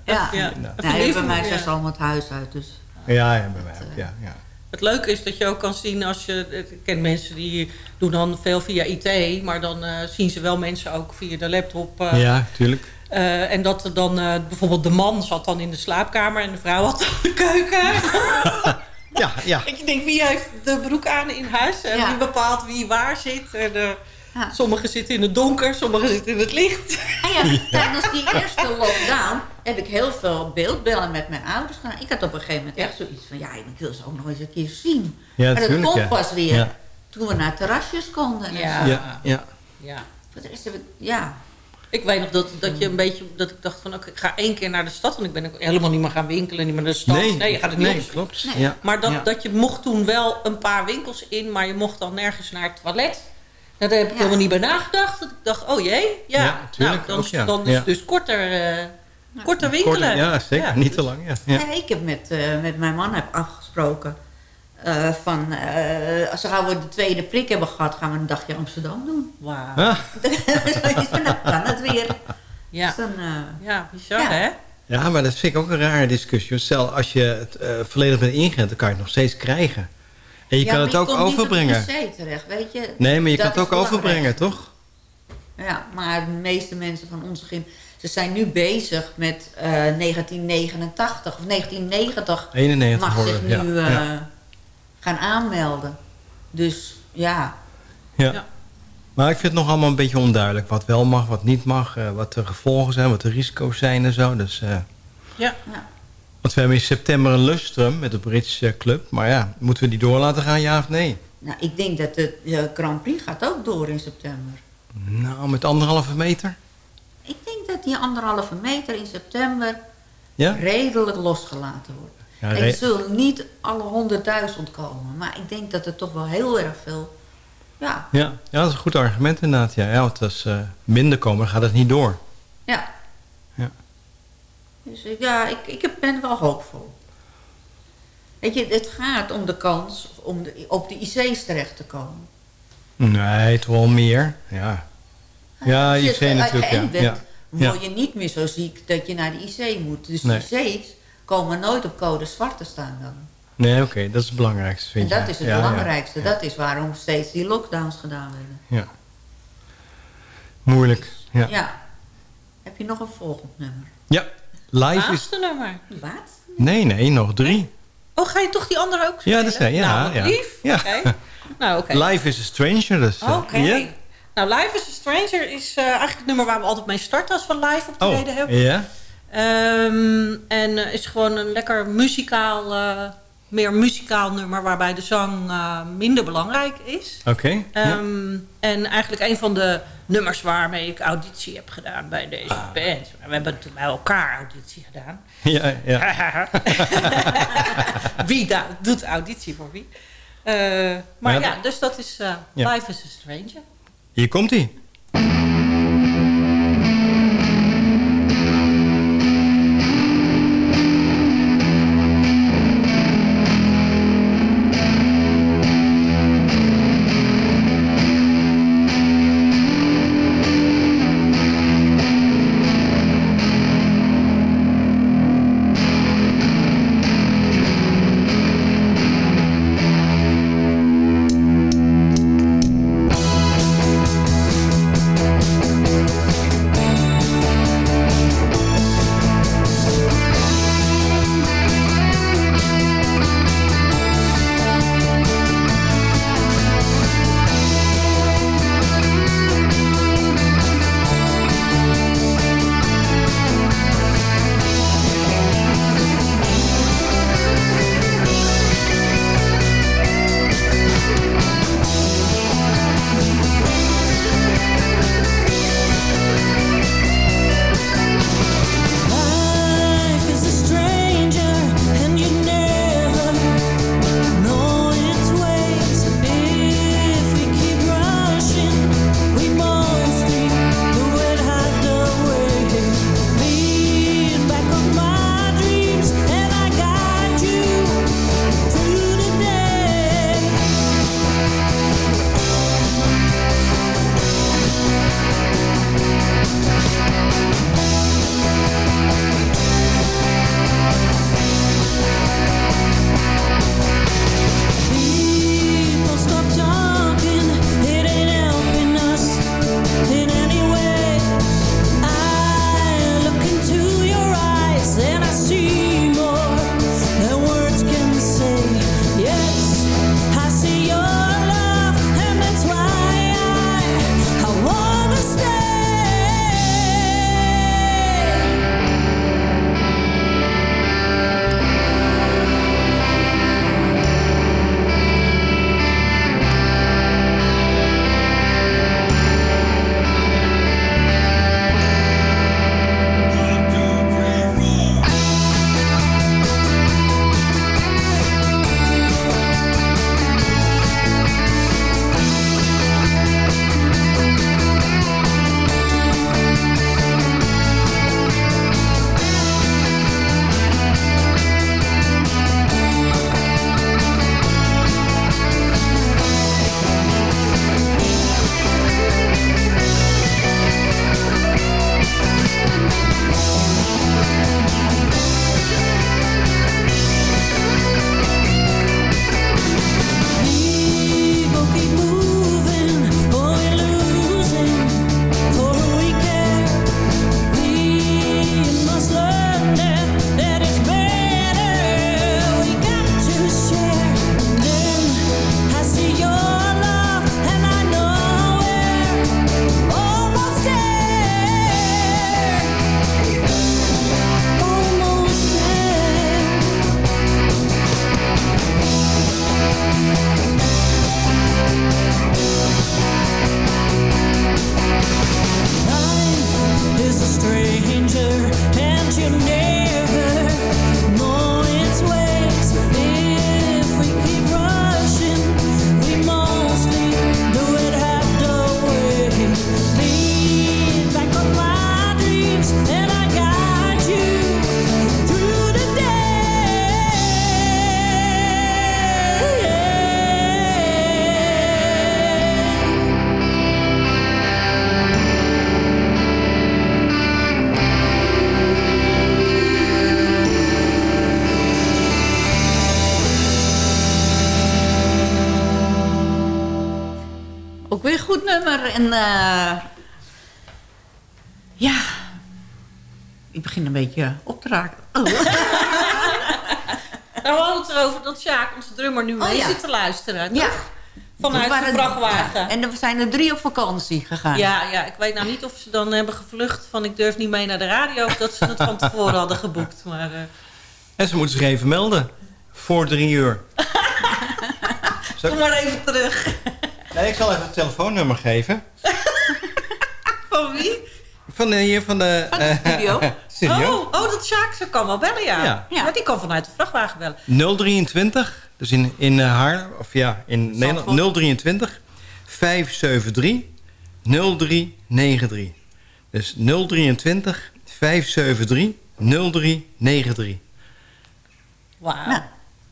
Speaker 10: Ja,
Speaker 11: Ja.
Speaker 10: Nee, bij mij
Speaker 11: Ja.
Speaker 10: zijn ze allemaal het huis uit. Dus.
Speaker 12: Ja, ja, bij mij ook, ja. ja.
Speaker 11: Het leuke is dat je ook kan zien als je... Ik ken mensen die doen dan veel via IT... maar dan eh, zien ze wel mensen ook via de laptop. eh,
Speaker 12: ja, tuurlijk.
Speaker 11: eh, en dat er dan eh, bijvoorbeeld de man zat dan in de slaapkamer... en de vrouw had dan de keuken.
Speaker 12: Ja, ja.
Speaker 11: Ik denk, wie heeft de broek aan in huis? En
Speaker 10: Ja.
Speaker 11: wie bepaalt wie waar zit? En, eh,
Speaker 10: Ja.
Speaker 11: Sommigen zitten in het donker, sommigen zitten in het licht.
Speaker 10: En ja, tijdens die eerste lockdown heb ik heel veel beeldbellen met mijn ouders gedaan. Ik had op een gegeven moment echt zoiets van... ja, ik wil ze ook nog eens een keer zien.
Speaker 12: Ja,
Speaker 10: maar dat
Speaker 12: tuurlijk,
Speaker 10: kon
Speaker 12: ja.
Speaker 10: pas weer
Speaker 12: Ja.
Speaker 10: toen we naar terrasjes konden. en
Speaker 11: Ja.
Speaker 12: Ja, ja.
Speaker 11: Ja.
Speaker 10: Voor de rest heb ik... Ja,
Speaker 11: Ik weet nog dat, dat je een beetje dat ik dacht van oké, ik ga één keer naar de stad, want ik ben ook helemaal niet meer gaan winkelen, niet meer naar de stad.
Speaker 12: Nee,
Speaker 11: je gaat het niet
Speaker 12: nee, klopt.
Speaker 10: Nee.
Speaker 12: Ja.
Speaker 11: Maar dat,
Speaker 12: ja.
Speaker 11: dat je mocht toen wel een paar winkels in, maar je mocht dan nergens naar het toilet. Nou, daar heb ik
Speaker 10: Ja.
Speaker 11: helemaal niet bij nagedacht. Dat ik dacht, oh jee, ja,
Speaker 12: Ja, tuurlijk,
Speaker 11: nou, dan,
Speaker 12: ook, ja.
Speaker 11: dan is
Speaker 12: Ja.
Speaker 11: het dus korter, eh, korter winkelen.
Speaker 12: Ja, zeker.
Speaker 11: Ja,
Speaker 12: niet te lang, ja. ja.
Speaker 10: Nee, ik heb met, eh, met mijn man heb afgesproken... eh, van, eh, als we de tweede prik hebben gehad... gaan we een dagje Amsterdam doen.
Speaker 11: Wauw.
Speaker 12: Ah,
Speaker 10: van, dan kan het weer.
Speaker 11: Ja.
Speaker 10: Dus dan, eh,
Speaker 11: ja, bizar
Speaker 10: Ja.
Speaker 11: hè?
Speaker 12: ja, maar dat vind ik ook een rare discussie. Want Stel, als je het eh, volledig bent ingeënt, dan kan je het nog steeds krijgen. En je
Speaker 10: ja,
Speaker 12: kan het ook
Speaker 10: niet
Speaker 12: overbrengen.
Speaker 10: terecht, weet je.
Speaker 12: Nee, maar je
Speaker 10: Dat
Speaker 12: kan het ook overbrengen, toch?
Speaker 10: Ja, maar de meeste mensen van onze gym... ze zijn nu bezig met eh, 1989 of 1990...
Speaker 12: 91
Speaker 10: mag
Speaker 12: worden,
Speaker 10: zich
Speaker 12: ja.
Speaker 10: nu... eh,
Speaker 12: ja.
Speaker 10: gaan aanmelden. Dus ja,
Speaker 12: Ja. Maar ik vind het nog allemaal een beetje onduidelijk. Wat wel mag, wat niet mag. eh, wat de gevolgen zijn, wat de risico's zijn en zo. Dus, eh,
Speaker 11: Ja.
Speaker 12: Want we hebben in september een lustrum met de Bridge Club. Maar ja, moeten we die door laten gaan, ja of nee?
Speaker 10: nou, ik denk dat de eh, Grand Prix gaat ook door in september.
Speaker 12: Nou, met anderhalve meter?
Speaker 10: Ik denk dat die anderhalve meter in september
Speaker 12: Ja?
Speaker 10: redelijk losgelaten wordt.
Speaker 12: Ja,
Speaker 10: en er zullen niet alle honderdduizend komen. Maar ik denk dat er toch wel heel erg veel... Ja,
Speaker 12: Ja, ja, dat is een goed argument inderdaad. Ja, ja want als eh, minder komen, gaat het niet door.
Speaker 10: Ja. Dus ik- ja, ik, ik ben wel hoopvol. Weet je, het gaat om de kans om de, op de IC's terecht te komen.
Speaker 12: Nee, toch wel meer. Ja, ja
Speaker 10: Als
Speaker 12: je
Speaker 10: je
Speaker 12: zei natuurlijk. Ja.
Speaker 10: bent,
Speaker 12: Ja. Ja.
Speaker 10: word je niet meer zo ziek dat je naar de IC moet. Dus
Speaker 12: Nee.
Speaker 10: de IC's komen nooit op code zwart te staan dan.
Speaker 12: Nee, oké, dat is het belangrijkste, vind
Speaker 10: En
Speaker 12: je.
Speaker 10: dat is het
Speaker 12: Ja, ja.
Speaker 10: belangrijkste. Dat is waarom steeds die lockdowns gedaan werden.
Speaker 12: Ja. Moeilijk. Ja.
Speaker 10: Ja. Heb je nog een volgend nummer?
Speaker 12: ja. Live is...
Speaker 11: Laatste nummer.
Speaker 10: Wat?
Speaker 12: Nee, nee, nog drie.
Speaker 11: Oh, ga je toch die andere ook
Speaker 12: Ja,
Speaker 11: spelen?
Speaker 12: dat zei ja.
Speaker 11: Nou, wat
Speaker 12: ja.
Speaker 11: lief.
Speaker 12: Ja.
Speaker 11: Oké. Nou, oké.
Speaker 12: Live is a Stranger, dus... eh,
Speaker 11: Oké. Nou, Live is a Stranger is eh, eigenlijk het nummer waar we altijd mee starten als we live optreden
Speaker 12: Oh,
Speaker 11: hebben.
Speaker 12: ja?
Speaker 11: Ehm, en eh, is gewoon een lekker muzikaal, eh, meer muzikaal nummer waarbij de zang eh, minder belangrijk is.
Speaker 12: Oké. ja.
Speaker 11: Ehm, En eigenlijk een van de nummers waarmee ik auditie heb gedaan bij deze
Speaker 12: Ah.
Speaker 11: band. We hebben toen bij elkaar auditie gedaan.
Speaker 12: Ja, ja.
Speaker 11: wie doet auditie voor wie? Eh, maar
Speaker 12: Maar
Speaker 11: ja,
Speaker 12: ja,
Speaker 11: dus dat is eh,
Speaker 12: Ja.
Speaker 11: Life is a Stranger.
Speaker 12: Hier komt-ie.
Speaker 9: Life
Speaker 10: En eh, ja, ik begin een beetje op te raken. Oh.
Speaker 11: Nou, we hadden het erover dat Sjaak, onze drummer, nu
Speaker 10: Oh,
Speaker 11: mee
Speaker 10: ja.
Speaker 11: zit te luisteren.
Speaker 10: Ja.
Speaker 11: toch? Vanuit
Speaker 10: We
Speaker 11: de vrachtwagen.
Speaker 10: ja, En er zijn er drie op vakantie gegaan.
Speaker 11: Ja, ja, ik weet nou niet of ze dan hebben gevlucht van ik durf niet mee naar de radio... of dat ze het van tevoren hadden geboekt. Maar, eh,
Speaker 12: En ze moeten zich even melden. Voor drie uur.
Speaker 11: kom maar even terug.
Speaker 12: Nee, ik zal even het telefoonnummer geven.
Speaker 11: Van wie?
Speaker 12: Van de, hier van de...
Speaker 11: Van de
Speaker 12: eh,
Speaker 11: studio?
Speaker 12: studio.
Speaker 11: Oh, oh, dat Sjaak, ze kan wel bellen, ja.
Speaker 12: Ja.
Speaker 11: Maar die kan vanuit de vrachtwagen bellen.
Speaker 12: 023, dus in, in eh, Haarlem, of ja, in Nederland, 023 573 0393. Dus 023 573 0393.
Speaker 11: Wauw.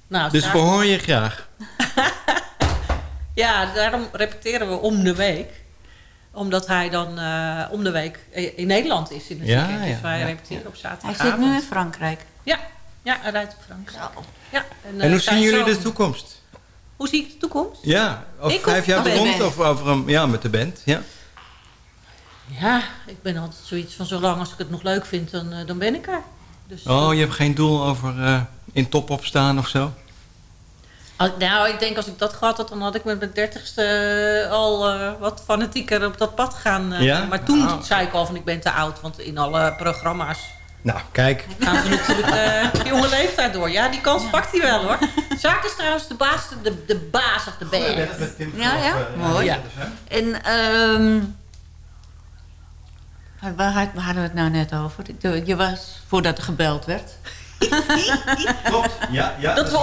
Speaker 11: Nou,
Speaker 12: Dus
Speaker 11: Sjaak-
Speaker 12: we horen je graag.
Speaker 11: Ja, daarom repeteren we om de week. Omdat hij dan eh, om de week in Nederland is in het
Speaker 12: Ja,
Speaker 11: weekend. Dus
Speaker 12: ja,
Speaker 11: wij
Speaker 12: ja.
Speaker 11: repeteren op
Speaker 10: Hij
Speaker 11: zaterdagavond.
Speaker 10: zit nu in Frankrijk.
Speaker 11: Ja, ja hij rijdt op Frankrijk. Ja,
Speaker 12: En
Speaker 11: eh,
Speaker 12: hoe
Speaker 11: zijn
Speaker 12: zien jullie de toekomst?
Speaker 11: Hoe zie ik de toekomst?
Speaker 12: Ja, over
Speaker 11: Ik
Speaker 12: vijf
Speaker 11: of
Speaker 12: jaar rond of over een... Ja, met de band, ja.
Speaker 11: Ja, ik ben altijd zoiets van zolang als ik het nog leuk vind, dan, eh, dan ben ik er. Dus,
Speaker 12: Oh, je hebt geen doel over eh, in top opstaan of zo?
Speaker 11: Nou, ik denk als ik dat gehad had, dan had ik met mijn dertigste al eh, wat fanatieker op dat pad gaan. eh.
Speaker 12: Ja?
Speaker 11: Maar toen
Speaker 12: Ah.
Speaker 11: zei ik al van ik ben te oud, want in alle programma's
Speaker 12: Nou, kijk.
Speaker 11: gaan ze natuurlijk eh jonge leeftijd door. Ja, die kans pakt hij wel hoor. Zaak is trouwens de baas, de, de baas of de band.
Speaker 10: Ja, ja, mooi.
Speaker 11: Ja.
Speaker 10: En ehm waar, hadden we het nou net over? Je was voordat er gebeld werd.
Speaker 12: Klopt, ja, ja.
Speaker 11: dat we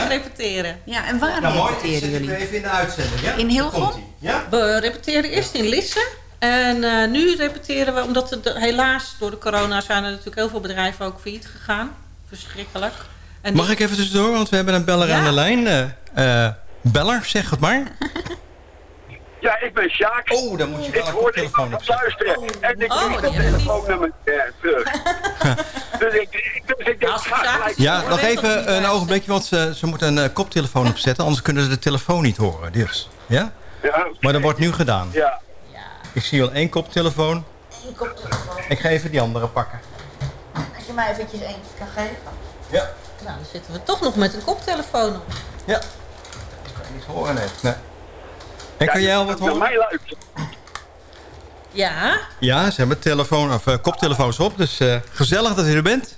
Speaker 12: Ja?
Speaker 11: repeteren.
Speaker 10: Ja, en waar
Speaker 12: Nou, mooi. Ik
Speaker 10: repeteren
Speaker 12: het
Speaker 10: jullie?
Speaker 12: even in de uitzending. Ja?
Speaker 10: In Hilgom?
Speaker 12: Komt-ie. Ja?
Speaker 11: We repeteren eerst in Lisse. En eh, nu repeteren we, omdat het helaas door de corona zijn er natuurlijk heel veel bedrijven ook failliet gegaan. Verschrikkelijk. En
Speaker 12: Mag ik even tussendoor, want we hebben een beller aan de lijn. eh, eh, beller, zeg het maar.
Speaker 13: Ja, ik ben Sjaak.
Speaker 12: Oh, dan moet je
Speaker 13: Ik
Speaker 12: wel
Speaker 13: hoorde ik was aan het luisteren. En ik
Speaker 11: Oh,
Speaker 13: dat telefoonnummer terug. dus ik,
Speaker 12: Ja, nog even een ogenblikje, want ze, ze moeten een eh, koptelefoon opzetten. Anders kunnen ze de telefoon niet horen. Dus, ja?
Speaker 13: Ja,
Speaker 12: Maar dat wordt nu gedaan.
Speaker 13: ja.
Speaker 12: Ik zie wel één koptelefoon. Ik ga even die andere pakken.
Speaker 10: Als je mij eventjes eentje kan geven.
Speaker 12: Ja.
Speaker 11: Nou, dan zitten we toch nog met een koptelefoon op.
Speaker 12: Ja. Ik kan niet horen, nee. nee. En kan jij al wat horen?
Speaker 13: mij.
Speaker 11: Ja,
Speaker 12: Ja, ze hebben telefoon, of, eh, koptelefoons op. Dus eh, gezellig dat u er bent.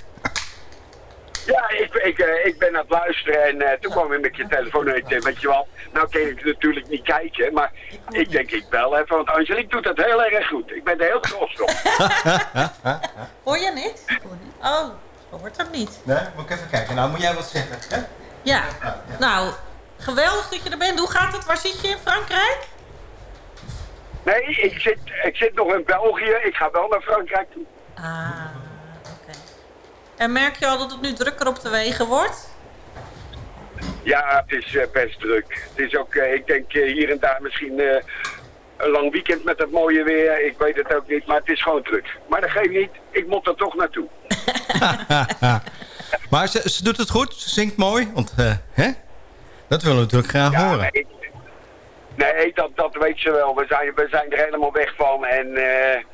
Speaker 13: Ja, ik, ik, eh, ik ben aan het luisteren en eh, toen kwam ik met je telefoon en ik denk, weet je wat, nou kan ik natuurlijk niet kijken, maar ik denk ik bel even, want Angelique doet dat heel erg goed. Ik ben er heel trots op.
Speaker 11: hoor je niet? Oh, hoort dat niet.
Speaker 12: Nee, moet ik even kijken. Nou, moet jij wat zeggen, hè?
Speaker 11: Ja, nou, geweldig dat je er bent. Hoe gaat het? Waar zit je in Frankrijk?
Speaker 13: Nee, ik zit, ik zit nog in België, ik ga wel naar Frankrijk toe.
Speaker 11: Ah. En merk je al dat het nu drukker op de wegen wordt?
Speaker 13: Ja, het is eh, best druk. Het is ook, eh, ik denk eh, hier en daar misschien eh, een lang weekend met het mooie weer. Ik weet het ook niet, maar het is gewoon druk. Maar dat geeft niet, ik moet er toch naartoe.
Speaker 12: maar ze, ze doet het goed, ze zingt mooi. Want, eh, hè? Dat willen we natuurlijk graag horen.
Speaker 13: Nee, nee dat, dat weet ze wel. We zijn, we zijn er helemaal weg van. En eh,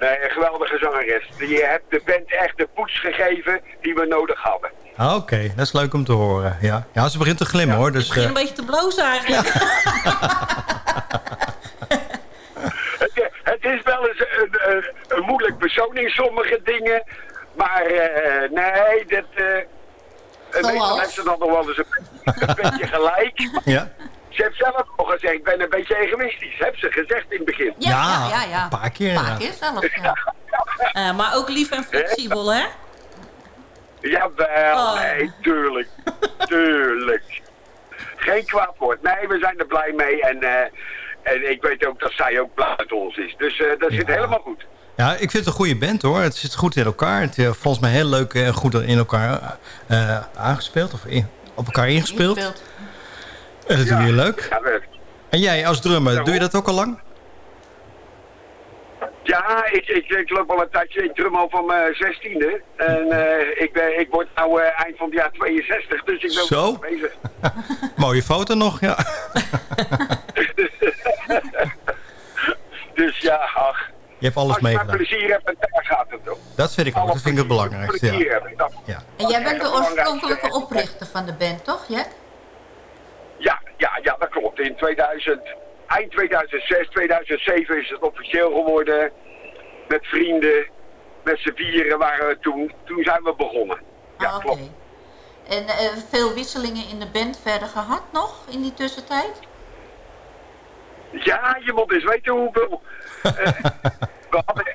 Speaker 13: nee, een geweldige zangeres. Je hebt de band echt de poets gegeven die we nodig hadden.
Speaker 12: Ah, Oké, dat is leuk om te horen. Ja, ja ze begint te glimmen hoor. Dus,
Speaker 11: Ik begin
Speaker 12: eh,
Speaker 11: een beetje te blozen eigenlijk.
Speaker 13: Het, het is wel eens een, een, een moeilijk persoon in sommige dingen. Maar eh, nee, dat... eh meestal heeft ze dan nog wel eens een, een beetje gelijk.
Speaker 12: ja.
Speaker 13: Ze heeft zelf nog gezegd, ik ben een beetje egoïstisch. Heb ze gezegd in het begin.
Speaker 10: Ja, ja, ja. ja.
Speaker 12: een paar keer.
Speaker 10: Een paar keer zelfs, ja.
Speaker 11: Eh, maar ook lief en flexibel, hè?
Speaker 13: Jawel,
Speaker 11: Oh.
Speaker 13: nee, tuurlijk. tuurlijk. Geen kwaad woord. Nee, we zijn er blij mee. En, eh, en ik weet ook dat zij ook blij met ons is. Dus eh, dat zit helemaal goed.
Speaker 12: Ja, ik vind het een goede band hoor. Het zit goed in elkaar. Het is volgens mij heel leuk en goed in elkaar eh, aangespeeld. Of in- op elkaar ingespeeld.
Speaker 10: Ingespeeld.
Speaker 12: En dat doe je leuk.
Speaker 13: Ja,
Speaker 12: En jij als drummer, doe je dat ook al lang?
Speaker 13: ja ik, ik, ik loop al een tijdje. Ik drum al van mijn zestiende. En eh, ik, ben, ik word nou eh, eind van het jaar 62. Dus ik ben
Speaker 12: Zo?
Speaker 13: bezig.
Speaker 12: Mooie foto nog, ja. hebt alles
Speaker 13: Als je maar
Speaker 12: meegedaan.
Speaker 13: plezier hebt, en daar gaat het om.
Speaker 12: Dat vind ik ook. Dat vind ik het belangrijkste. Ja. Ja.
Speaker 10: En jij bent de oorspronkelijke oprichter van de band, toch, Jack?
Speaker 13: Ja, ja, dat klopt. In 2000, eind 2006, 2007 is het officieel geworden. Met vrienden, met z'n vieren waren we toen. Toen zijn we begonnen. Ja,
Speaker 10: Ah,
Speaker 13: klopt.
Speaker 10: En eh, veel wisselingen in de band verder gehad nog in die tussentijd?
Speaker 13: Ja, je moet eens weten hoeveel. Eh, we hadden,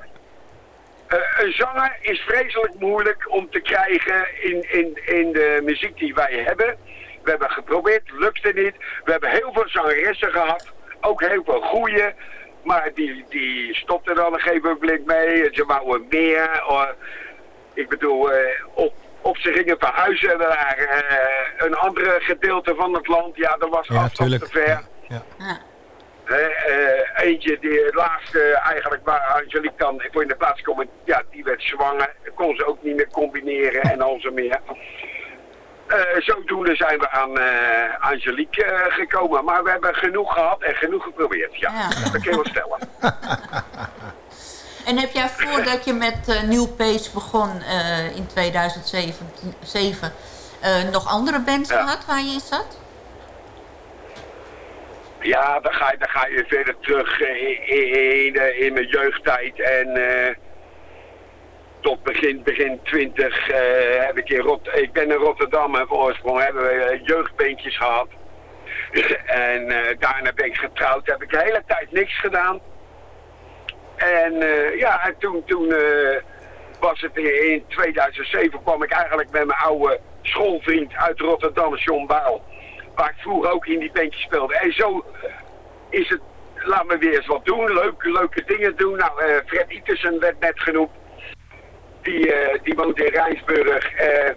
Speaker 13: eh, een zanger is vreselijk moeilijk om te krijgen in, in, in de muziek die wij hebben. We hebben geprobeerd, lukte niet. We hebben heel veel zangeressen gehad. Ook heel veel goeie. Maar die, die stopten dan een gegeven moment mee. Ze wouden meer. eh, ik bedoel, eh, op, of ze gingen verhuizen naar eh, een andere gedeelte van het land. Ja, dat was
Speaker 12: Ja,
Speaker 13: afstand te ver. Hè, eh, eentje, die het laatste eigenlijk waar Angelique dan voor in de plaats komen, ja, die werd zwanger. Kon ze ook niet meer combineren en al zo meer. Eh, zodoende zijn we aan eh, Angelique eh, gekomen. Maar we hebben genoeg gehad en genoeg geprobeerd. Ja, dat kan je wel stellen.
Speaker 10: En heb jij voordat je met eh New begon in 2007 zeven, eh, nog andere bands
Speaker 13: Ja.
Speaker 10: gehad waar je in zat?
Speaker 13: Ja, dan ga je, dan ga je verder terug in, in, in, mijn jeugdtijd. En tot begin, begin 20 eh, heb ik in Rot Ik ben in Rotterdam van oorsprong hebben we eh, jeugdbeentjes gehad. en eh, daarna ben ik getrouwd. Heb ik de hele tijd niks gedaan. En ja, en toen, toen was het in, in 2007 kwam ik eigenlijk met mijn oude schoolvriend uit Rotterdam, John Baal. Waar ik vroeger ook in die bandjes speelde. En zo is het, laat me weer eens wat doen. Leuke, leuke dingen doen. Nou, Fred Itersen werd net genoemd. Die, eh, die woont in Rijnsburg. eh,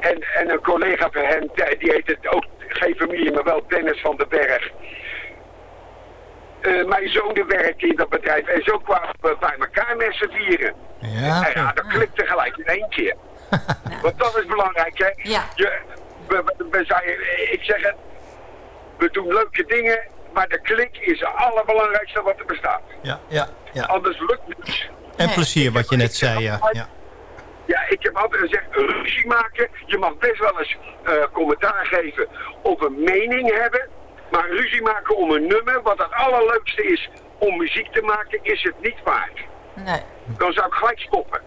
Speaker 13: en, en een collega van hem, die heet het ook geen familie, maar wel Dennis van den Berg. Eh, mijn zoon die werkt in dat bedrijf. En zo kwamen we bij elkaar met z'n vieren.
Speaker 12: Ja,
Speaker 13: En ja, dat klikt tegelijk in één keer. Want dat is belangrijk, hè?
Speaker 10: Ja.
Speaker 13: Je, we, we, we zijn, ik zeg het, we doen leuke dingen, maar de klik is het allerbelangrijkste wat er bestaat.
Speaker 12: Ja, ja, ja.
Speaker 13: Anders lukt niets.
Speaker 12: En plezier, wat je net zei. Ja. Ja.
Speaker 13: Ja, ik heb altijd gezegd, ruzie maken. Je mag best wel eens eh, commentaar geven of een mening hebben. Maar ruzie maken om een nummer, wat het allerleukste is om muziek te maken, is het niet waard.
Speaker 10: Nee.
Speaker 13: Dan zou ik gelijk stoppen.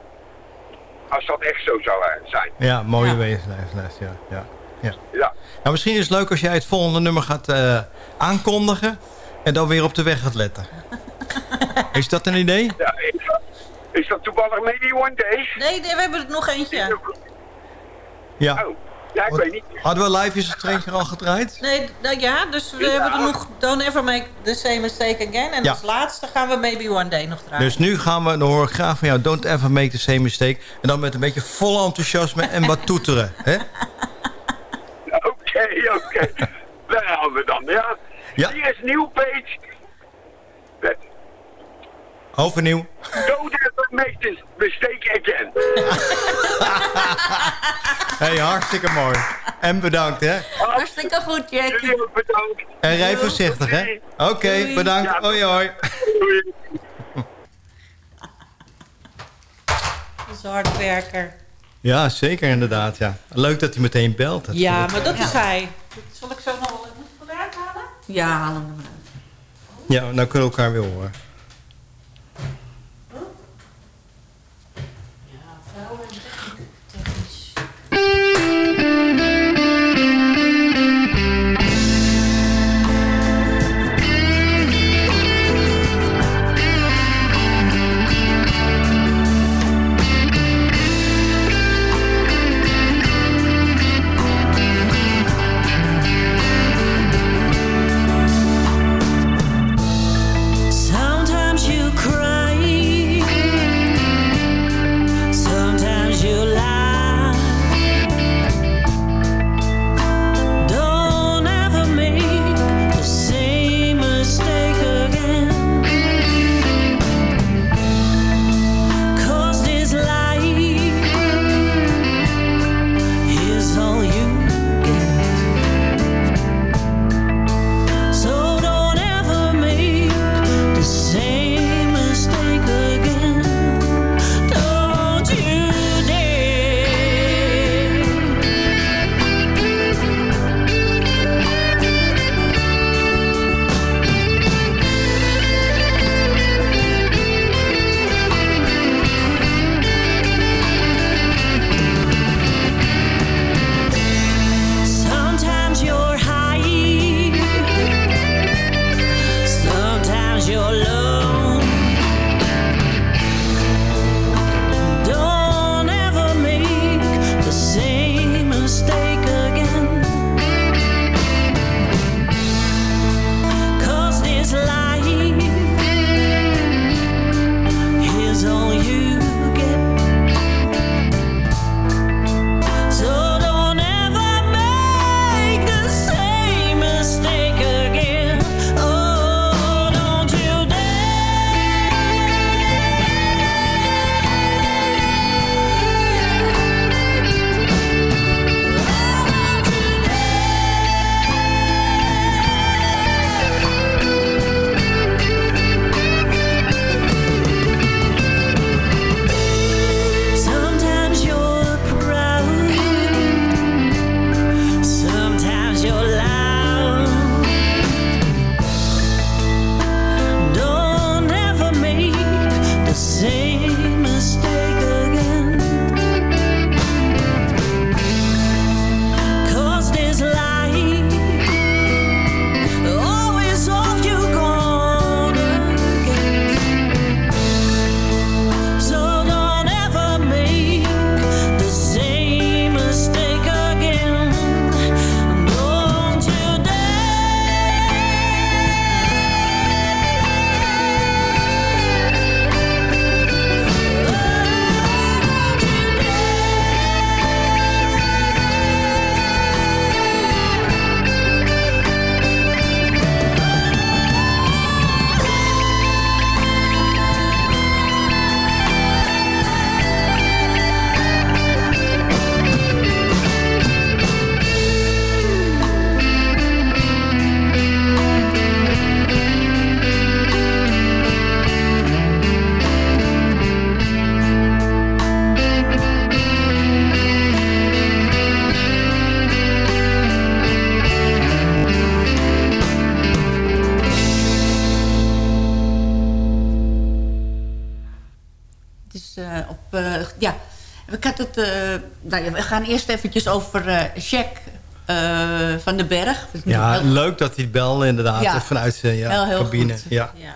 Speaker 13: Als dat echt zo zou eh, zijn.
Speaker 12: Ja, mooie wezenslijst. Ja, ja, ja.
Speaker 13: Ja.
Speaker 12: Nou, misschien is het leuk als jij het volgende nummer gaat eh, aankondigen... en dan weer op de weg gaat letten. is dat een idee?
Speaker 13: Ja, is, dat, toevallig Maybe One Day?
Speaker 11: Nee, nee, we hebben er nog eentje.
Speaker 12: Ja.
Speaker 13: Oh, ja, ik weet niet.
Speaker 12: Hadden we live is het treintje al gedraaid?
Speaker 11: Nee, nou ja, dus we
Speaker 13: Ja.
Speaker 11: hebben er nog Don't Ever Make the Same Mistake Again. En
Speaker 12: Ja.
Speaker 11: als laatste gaan we Maybe One Day nog draaien.
Speaker 12: Dus nu gaan we, dan hoor ik graag van jou... Don't ever make the same mistake. En dan met een beetje vol enthousiasme en wat toeteren. Hè?
Speaker 13: Oké, oké. Daar gaan we dan, ja.
Speaker 12: Ja.
Speaker 13: Hier is nieuw page.
Speaker 12: Overnieuw.
Speaker 13: Don't ever make this mistake again.
Speaker 12: Hey, hartstikke mooi. En bedankt, hè.
Speaker 10: Hartstikke goed, Jack.
Speaker 13: Jullie ook bedankt.
Speaker 12: En rij voorzichtig, hè. Oké, bedankt.
Speaker 13: Ja.
Speaker 12: Hoi, hoi.
Speaker 13: Doei.
Speaker 11: Dat is een hardwerker.
Speaker 12: Ja, zeker inderdaad, ja. Leuk dat hij meteen belt. Dat
Speaker 11: Ja,
Speaker 12: ik-
Speaker 11: maar dat is
Speaker 10: Ja.
Speaker 11: hij. Zal ik zo nog wel even vandaag halen?
Speaker 10: Ja, haal hem maar uit.
Speaker 12: Ja, nou kunnen we elkaar weer horen.
Speaker 10: Nou ja, we gaan eerst eventjes over eh Jack eh, van den Berg.
Speaker 12: Ja,
Speaker 10: heel-
Speaker 12: leuk dat hij belde inderdaad.
Speaker 10: Ja.
Speaker 12: Vanuit zijn ja,
Speaker 10: Heel, heel
Speaker 12: cabine.
Speaker 10: goed.
Speaker 12: Ja.
Speaker 11: Ja.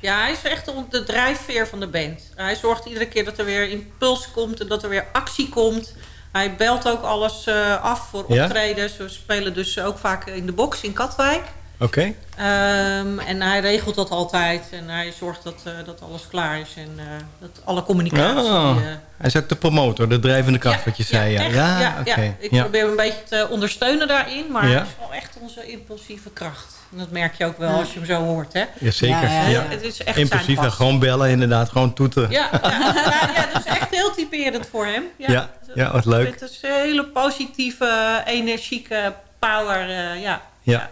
Speaker 11: ja, hij is echt de drijfveer van de band. Hij zorgt iedere keer dat er weer impuls komt en dat er weer actie komt. Hij belt ook alles eh, af voor
Speaker 12: Ja?
Speaker 11: optredens. We spelen dus ook vaak in de box in Katwijk.
Speaker 12: Oké.
Speaker 11: Ehm, en hij regelt dat altijd. En hij zorgt dat, eh, dat alles klaar is. En eh, dat alle communicatie...
Speaker 12: Oh,
Speaker 11: eh,
Speaker 12: hij is ook de promotor, de drijvende kracht wat je zei. Ja,
Speaker 11: echt,
Speaker 12: ja,
Speaker 11: ja,
Speaker 12: oké.
Speaker 11: ja. Ik
Speaker 12: Ja.
Speaker 11: probeer hem een beetje te ondersteunen daarin. Maar
Speaker 12: Ja.
Speaker 11: hij is wel echt onze impulsieve kracht. En dat merk je ook wel als je hem zo hoort. Hè?
Speaker 12: Ja, zeker.
Speaker 11: Ja, ja,
Speaker 12: Ja.
Speaker 11: Het is echt
Speaker 12: Impulsief
Speaker 11: zijn
Speaker 12: en gewoon bellen inderdaad, gewoon toeteren.
Speaker 11: Ja, ja, dat is echt heel typerend voor hem. Ja,
Speaker 12: Ja, ja, wat leuk.
Speaker 11: Het is een hele positieve, energieke power. eh, ja.
Speaker 12: Ja.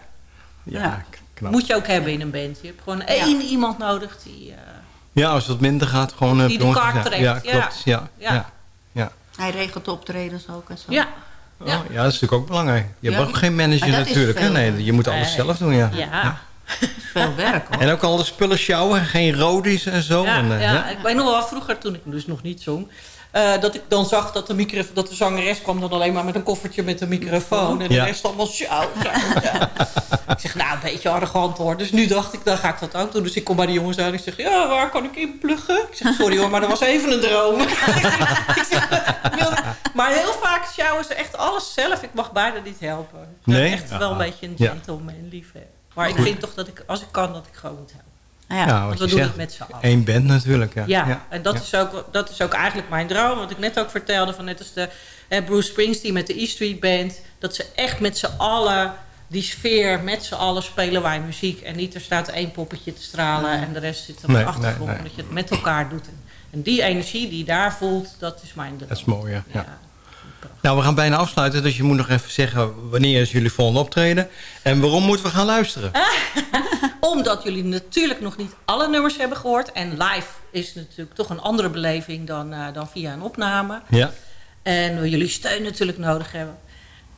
Speaker 12: Ja, knap.
Speaker 11: Moet je ook hebben in een band. Je hebt gewoon één iemand nodig die... eh,
Speaker 12: Ja, als het minder gaat, gewoon... eh,
Speaker 11: Die de kaart
Speaker 12: ja.
Speaker 11: trekt,
Speaker 12: Ja,
Speaker 11: ja.
Speaker 12: klopt. Ja,
Speaker 11: Ja.
Speaker 12: ja. ja.
Speaker 10: Hij regelt de optredens ook en zo.
Speaker 11: Ja.
Speaker 12: Oh, ja. dat is natuurlijk ook belangrijk. Je
Speaker 10: Ja,
Speaker 12: hebt ook geen manager natuurlijk. Hè? Nee, je moet alles
Speaker 11: Nee.
Speaker 12: zelf doen, ja.
Speaker 11: ja.
Speaker 10: Veel werk hoor.
Speaker 12: En ook al de spullen sjouwen, geen rodies en zo.
Speaker 11: Ja,
Speaker 12: en, eh,
Speaker 11: ja,
Speaker 12: ja.
Speaker 11: ik weet nog wel vroeger, toen ik dus nog niet zong... eh, dat ik dan zag dat de, micro, dat de zangeres kwam dan alleen maar met een koffertje met een microfoon. En de
Speaker 12: Ja.
Speaker 11: rest allemaal sjouw. Ik zeg, nou, een beetje arrogant hoor. Dus nu dacht ik, dan ga ik dat ook doen. Dus ik kom bij de jongens aan en ik zeg, ja, waar kan ik inpluggen? Ik zeg, sorry hoor, maar dat was even een droom. Ik zeg, maar heel vaak sjouwen ze echt alles zelf. Ik mag bijna niet helpen. Ik ben
Speaker 12: Nee?
Speaker 11: echt wel een
Speaker 12: Ja.
Speaker 11: beetje een gentleman, lief. hè. Maar ik vind toch dat ik, als ik kan, dat ik gewoon moet helpen.
Speaker 10: Ja,
Speaker 12: Ja,
Speaker 11: want
Speaker 12: wat
Speaker 11: we
Speaker 12: je
Speaker 11: doen
Speaker 12: zegt,
Speaker 11: het met z'n allen.
Speaker 12: Eén band natuurlijk. Ja,
Speaker 11: Ja,
Speaker 12: ja.
Speaker 11: en dat. Is ook, dat is ook eigenlijk mijn droom. Wat ik net ook vertelde, van net als de eh, Bruce Springsteen met de E Street Band. Dat ze echt met z'n allen, die sfeer, met z'n allen spelen wij muziek. En niet er staat één poppetje te stralen en de rest zit op
Speaker 12: Nee,
Speaker 11: de achtergrond.
Speaker 12: nee, nee.
Speaker 11: Dat je het met elkaar doet. En, en die energie die je daar voelt, dat is mijn droom.
Speaker 12: Dat is mooi, ja. Nou, we gaan bijna afsluiten, dus je moet nog even zeggen... wanneer is jullie volgende optreden en waarom moeten we gaan luisteren?
Speaker 11: Omdat jullie natuurlijk nog niet alle nummers hebben gehoord. En live is natuurlijk toch een andere beleving dan, eh, dan via een opname.
Speaker 12: Ja.
Speaker 11: En we jullie steun natuurlijk nodig hebben.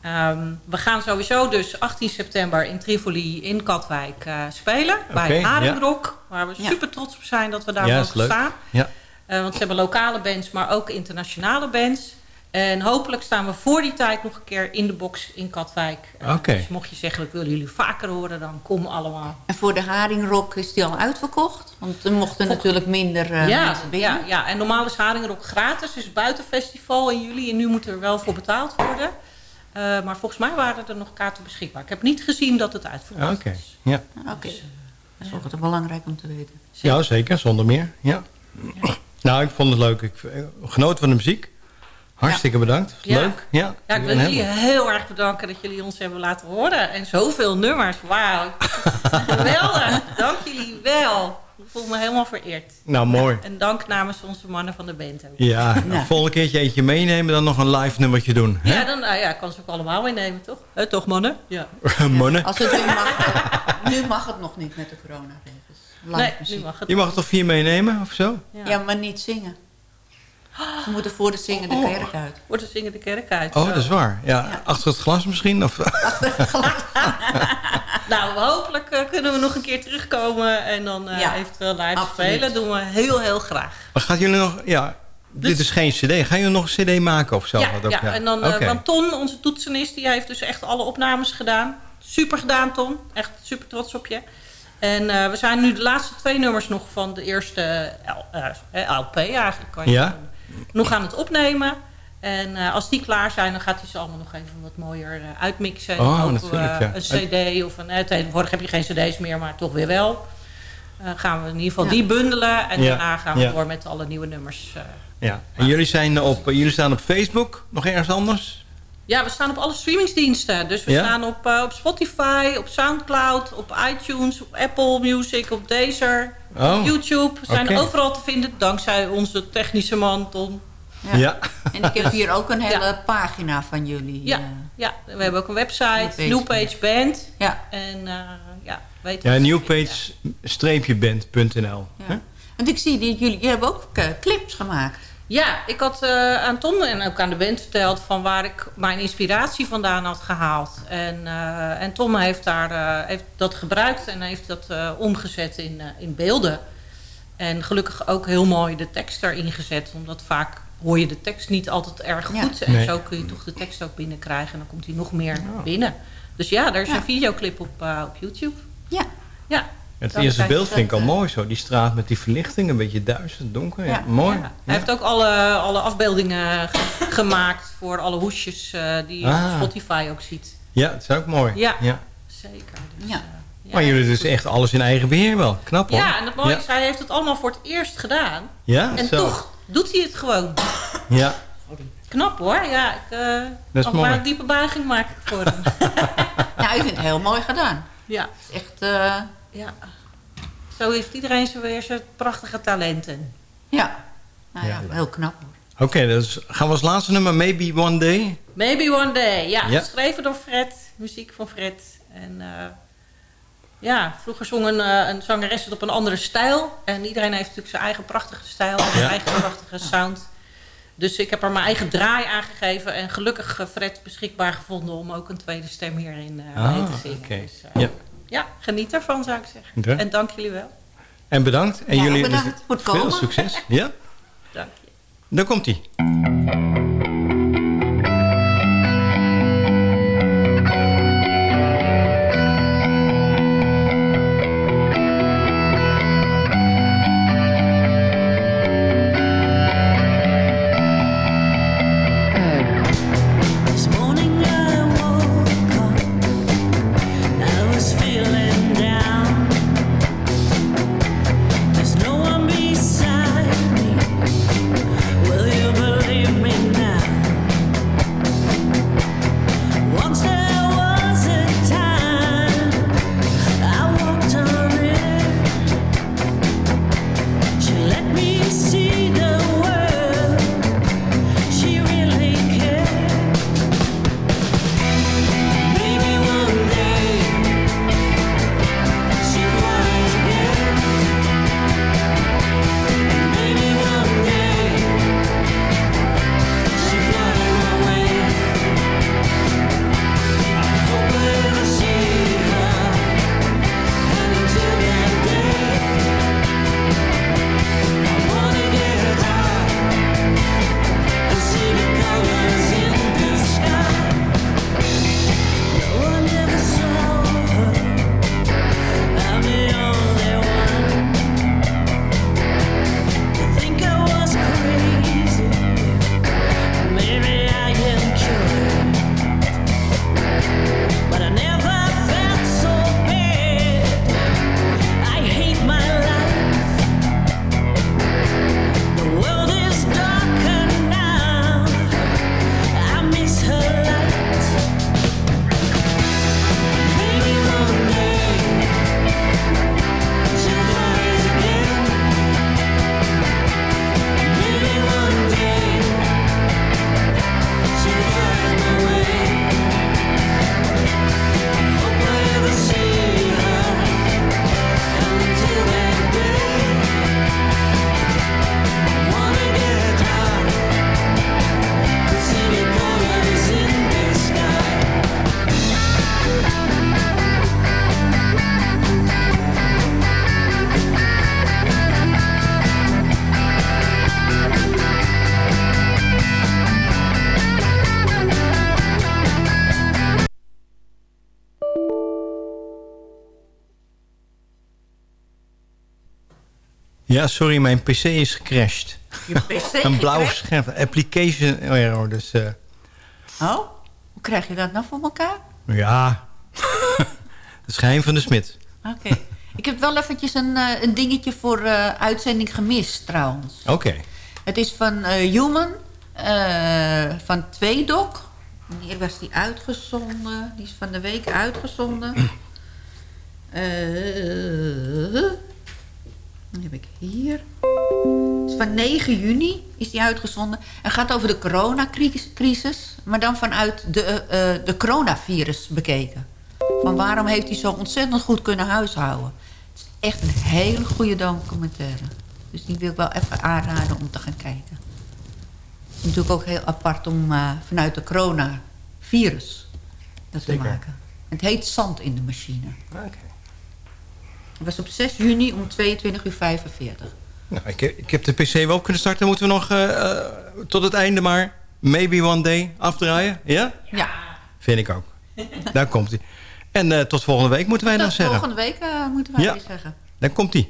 Speaker 11: Ehm, we gaan sowieso dus 18 september in Trivoli in Katwijk eh, spelen. bij Haringrok. Waar we
Speaker 10: Ja.
Speaker 11: super trots op zijn dat we daar
Speaker 12: Ja, is
Speaker 11: mogen
Speaker 12: leuk.
Speaker 11: staan.
Speaker 12: Ja.
Speaker 11: Eh, want ze hebben lokale bands, maar ook internationale bands. En hopelijk staan we voor die tijd nog een keer in de box in Katwijk. Eh,
Speaker 12: Oké.
Speaker 11: Dus mocht je zeggen, ik wil jullie vaker horen, dan kom allemaal.
Speaker 10: En voor de Haringrok is die al uitverkocht? Want er mochten natuurlijk minder eh,
Speaker 11: ja,
Speaker 10: mensen binnen.
Speaker 11: ja, ja, en normaal is Haringrok gratis. Dus buitenfestival in juli. En nu moet er wel voor betaald worden. Eh, maar volgens mij waren er nog kaarten beschikbaar. Ik heb niet gezien dat het uitverkocht
Speaker 12: Oké,
Speaker 11: is.
Speaker 12: ja.
Speaker 10: Oké, dat is ook belangrijk om te weten.
Speaker 12: ja, zeker, zonder meer. Ja. Nou, ik vond het leuk. Ik genoten van de muziek. Hartstikke bedankt.
Speaker 11: Ja.
Speaker 12: Leuk. Ja,
Speaker 11: Ja, ik wil jullie heel erg bedanken dat jullie ons hebben laten horen. En zoveel nummers. Wauw. Geweldig. Dank jullie wel. Ik voel me helemaal vereerd.
Speaker 12: Nou, mooi.
Speaker 11: En dank namens onze mannen van de band ook.
Speaker 12: Ja, nou, volgende keertje eentje meenemen, dan nog een live nummertje doen. Hè?
Speaker 11: Ja, dan nou ja, kan ze ook allemaal meenemen, toch? Hè, toch, mannen? Ja.
Speaker 12: Mannen.
Speaker 10: Als het nu mag, nu mag het nog niet met de coronaregels. Live
Speaker 11: Nee,
Speaker 10: muziek.
Speaker 11: nu mag het.
Speaker 12: Je mag het toch vier meenemen of zo?
Speaker 10: Ja. maar niet zingen. Ze moeten voor de zingen de kerk uit.
Speaker 11: Voor de zingen de kerk uit.
Speaker 12: Oh, dat is waar. Ja, Achter het glas misschien? Of...
Speaker 11: Nou, hopelijk eh, kunnen we nog een keer terugkomen en dan eh
Speaker 10: Ja,
Speaker 11: eventueel live
Speaker 10: absoluut.
Speaker 11: spelen. doen we heel, heel graag.
Speaker 12: Maar gaat jullie nog... Ja, dit is geen cd. Gaan jullie nog een cd maken of zo?
Speaker 11: ja,
Speaker 12: Wat ook,
Speaker 11: ja, en dan eh, want Ton, onze toetsenist, die heeft dus echt alle opnames gedaan. Super gedaan, Ton. Echt super trots op je. En eh, we zijn nu de laatste twee nummers nog van de eerste L- LP eigenlijk. Kan je
Speaker 12: Ja?
Speaker 11: Nog aan het opnemen. En eh, als die klaar zijn, dan gaat hij ze allemaal nog even wat mooier eh, uitmixen.
Speaker 12: Oh,
Speaker 11: Ook,
Speaker 12: natuurlijk,
Speaker 11: eh,
Speaker 12: ja.
Speaker 11: Een cd of een... tegenwoordig heb je geen cd's meer, maar toch weer wel. Eh, gaan we in ieder geval
Speaker 10: Ja.
Speaker 11: die bundelen. En
Speaker 12: Ja,
Speaker 11: daarna gaan we
Speaker 12: ja.
Speaker 11: door met alle nieuwe nummers. eh.
Speaker 12: Ja. En jullie, zijn op, jullie staan op Facebook? Nog ergens anders?
Speaker 11: Ja, we staan op alle streamingsdiensten. Dus we
Speaker 12: Ja?
Speaker 11: staan op, eh, op Spotify, op Soundcloud, op iTunes, op Apple Music, op Deezer,
Speaker 12: Oh,
Speaker 11: op YouTube. We zijn overal te vinden, dankzij onze technische man, Tom.
Speaker 10: Ja.
Speaker 12: Ja.
Speaker 10: En ik heb hier ook een hele pagina van jullie.
Speaker 11: Ja,
Speaker 10: eh.
Speaker 11: ja, we hebben ook een website,
Speaker 10: Newpage
Speaker 11: Band.
Speaker 10: Ja.
Speaker 11: En eh ja, weet
Speaker 12: Ja,
Speaker 11: je-
Speaker 12: newpage-band.nl.
Speaker 10: ja. Want ik zie dat jullie, jullie hebben ook clips gemaakt.
Speaker 11: Ja, ik had eh, aan Tom en ook aan de band verteld... van waar ik mijn inspiratie vandaan had gehaald. En, eh, en Tom heeft, daar, eh, heeft dat gebruikt en heeft dat eh, omgezet in, eh, in beelden. En gelukkig ook heel mooi de tekst erin gezet. Omdat vaak hoor je de tekst niet altijd erg
Speaker 10: Ja.
Speaker 11: goed. En
Speaker 9: Nee.
Speaker 11: zo kun je toch de tekst ook binnenkrijgen. En dan komt hij nog meer binnen. Dus ja, er is een videoclip op, eh, op YouTube.
Speaker 10: Ja.
Speaker 11: Ja.
Speaker 9: Het
Speaker 11: Dan
Speaker 9: eerste beeld vind ik al
Speaker 11: dat,
Speaker 9: mooi zo. Die straat met die verlichting, een beetje duister, donker. Ja,
Speaker 11: Ja,
Speaker 9: mooi.
Speaker 11: ja. Hij heeft ook alle, alle afbeeldingen ge- gemaakt voor alle hoesjes eh, die je
Speaker 9: Ah.
Speaker 11: op Spotify ook ziet.
Speaker 9: Ja, het is ook mooi.
Speaker 11: Ja,
Speaker 9: ja.
Speaker 11: zeker. Dus,
Speaker 10: Ja.
Speaker 11: eh, ja.
Speaker 9: Maar jullie dus echt alles in eigen beheer wel. Knap hoor.
Speaker 11: Ja, en het mooie
Speaker 9: Ja.
Speaker 11: is, hij heeft het allemaal voor het eerst gedaan.
Speaker 9: Ja,
Speaker 11: en
Speaker 9: zo.
Speaker 11: toch doet hij het gewoon.
Speaker 9: Ja,
Speaker 11: Knap hoor. Ja, ik, eh
Speaker 9: Dat is mooi.
Speaker 11: een diepe buiging maak ik voor hem.
Speaker 10: Nou, ik vind het heel mooi gedaan.
Speaker 11: ja.
Speaker 10: Het is echt, eh,
Speaker 11: ja. Zo heeft iedereen zo weer zijn prachtige talenten.
Speaker 10: ja. Nou ja,
Speaker 9: Ja.
Speaker 10: heel knap hoor.
Speaker 9: oké. dus gaan we als laatste nummer Maybe One Day.
Speaker 11: Maybe One Day. Ja,
Speaker 9: Ja.
Speaker 11: geschreven door Fred. Muziek van Fred. En eh, ja, vroeger zong een, eh, een zangeres het op een andere stijl. En iedereen heeft natuurlijk zijn eigen prachtige stijl. en Zijn
Speaker 9: Ja.
Speaker 11: eigen prachtige sound. Dus ik heb er mijn eigen draai aangegeven. En gelukkig eh, Fred beschikbaar gevonden om ook een tweede stem hierin eh
Speaker 9: Ah,
Speaker 11: mee te zingen.
Speaker 9: oké.
Speaker 11: Dus,
Speaker 9: Ja.
Speaker 11: Ja, geniet ervan zou ik zeggen.
Speaker 9: Ja.
Speaker 11: En dank jullie wel.
Speaker 9: En bedankt. En
Speaker 10: Ja,
Speaker 9: jullie
Speaker 10: bedankt voor het
Speaker 9: veel
Speaker 10: komen.
Speaker 9: succes. Ja,
Speaker 11: Dank je.
Speaker 9: daar komt Ja, sorry, mijn pc is gecrashed.
Speaker 10: Je pc
Speaker 9: een blauw scherm. Application error. Dus eh,
Speaker 10: Oh, hoe krijg je dat nou voor elkaar?
Speaker 9: ja, het is geheim van de smid.
Speaker 10: Oké. Ik heb wel eventjes een, eh, een dingetje voor eh, uitzending gemist trouwens.
Speaker 9: Oké.
Speaker 10: Het is van Human, van Tweedok. Wanneer was die uitgezonden? Die is van de week uitgezonden. Eh, die heb ik hier. Van 9 juni is die uitgezonden. Het gaat over de coronacrisis, maar dan vanuit de, eh, eh, de coronavirus bekeken. Van waarom heeft hij zo ontzettend goed kunnen huishouden. Het is echt een hele goede documentaire. Dus die wil ik wel even aanraden om te gaan kijken. Het is natuurlijk ook heel apart om eh, vanuit de coronavirus dat te maken. Het heet Zand in de machine. Het was op 6 juni om 22 uur 45.
Speaker 9: Nou, ik, heb, ik heb de PC wel op kunnen starten. Moeten we nog eh, eh, tot het einde maar maybe one day afdraaien? Ja?
Speaker 10: Ja.
Speaker 9: Vind ik ook. Daar komt hij. En eh, tot volgende week moeten wij dan
Speaker 10: Tot
Speaker 9: zeggen.
Speaker 10: volgende week moeten wij
Speaker 9: Ja.
Speaker 10: zeggen.
Speaker 9: Daar komt hij.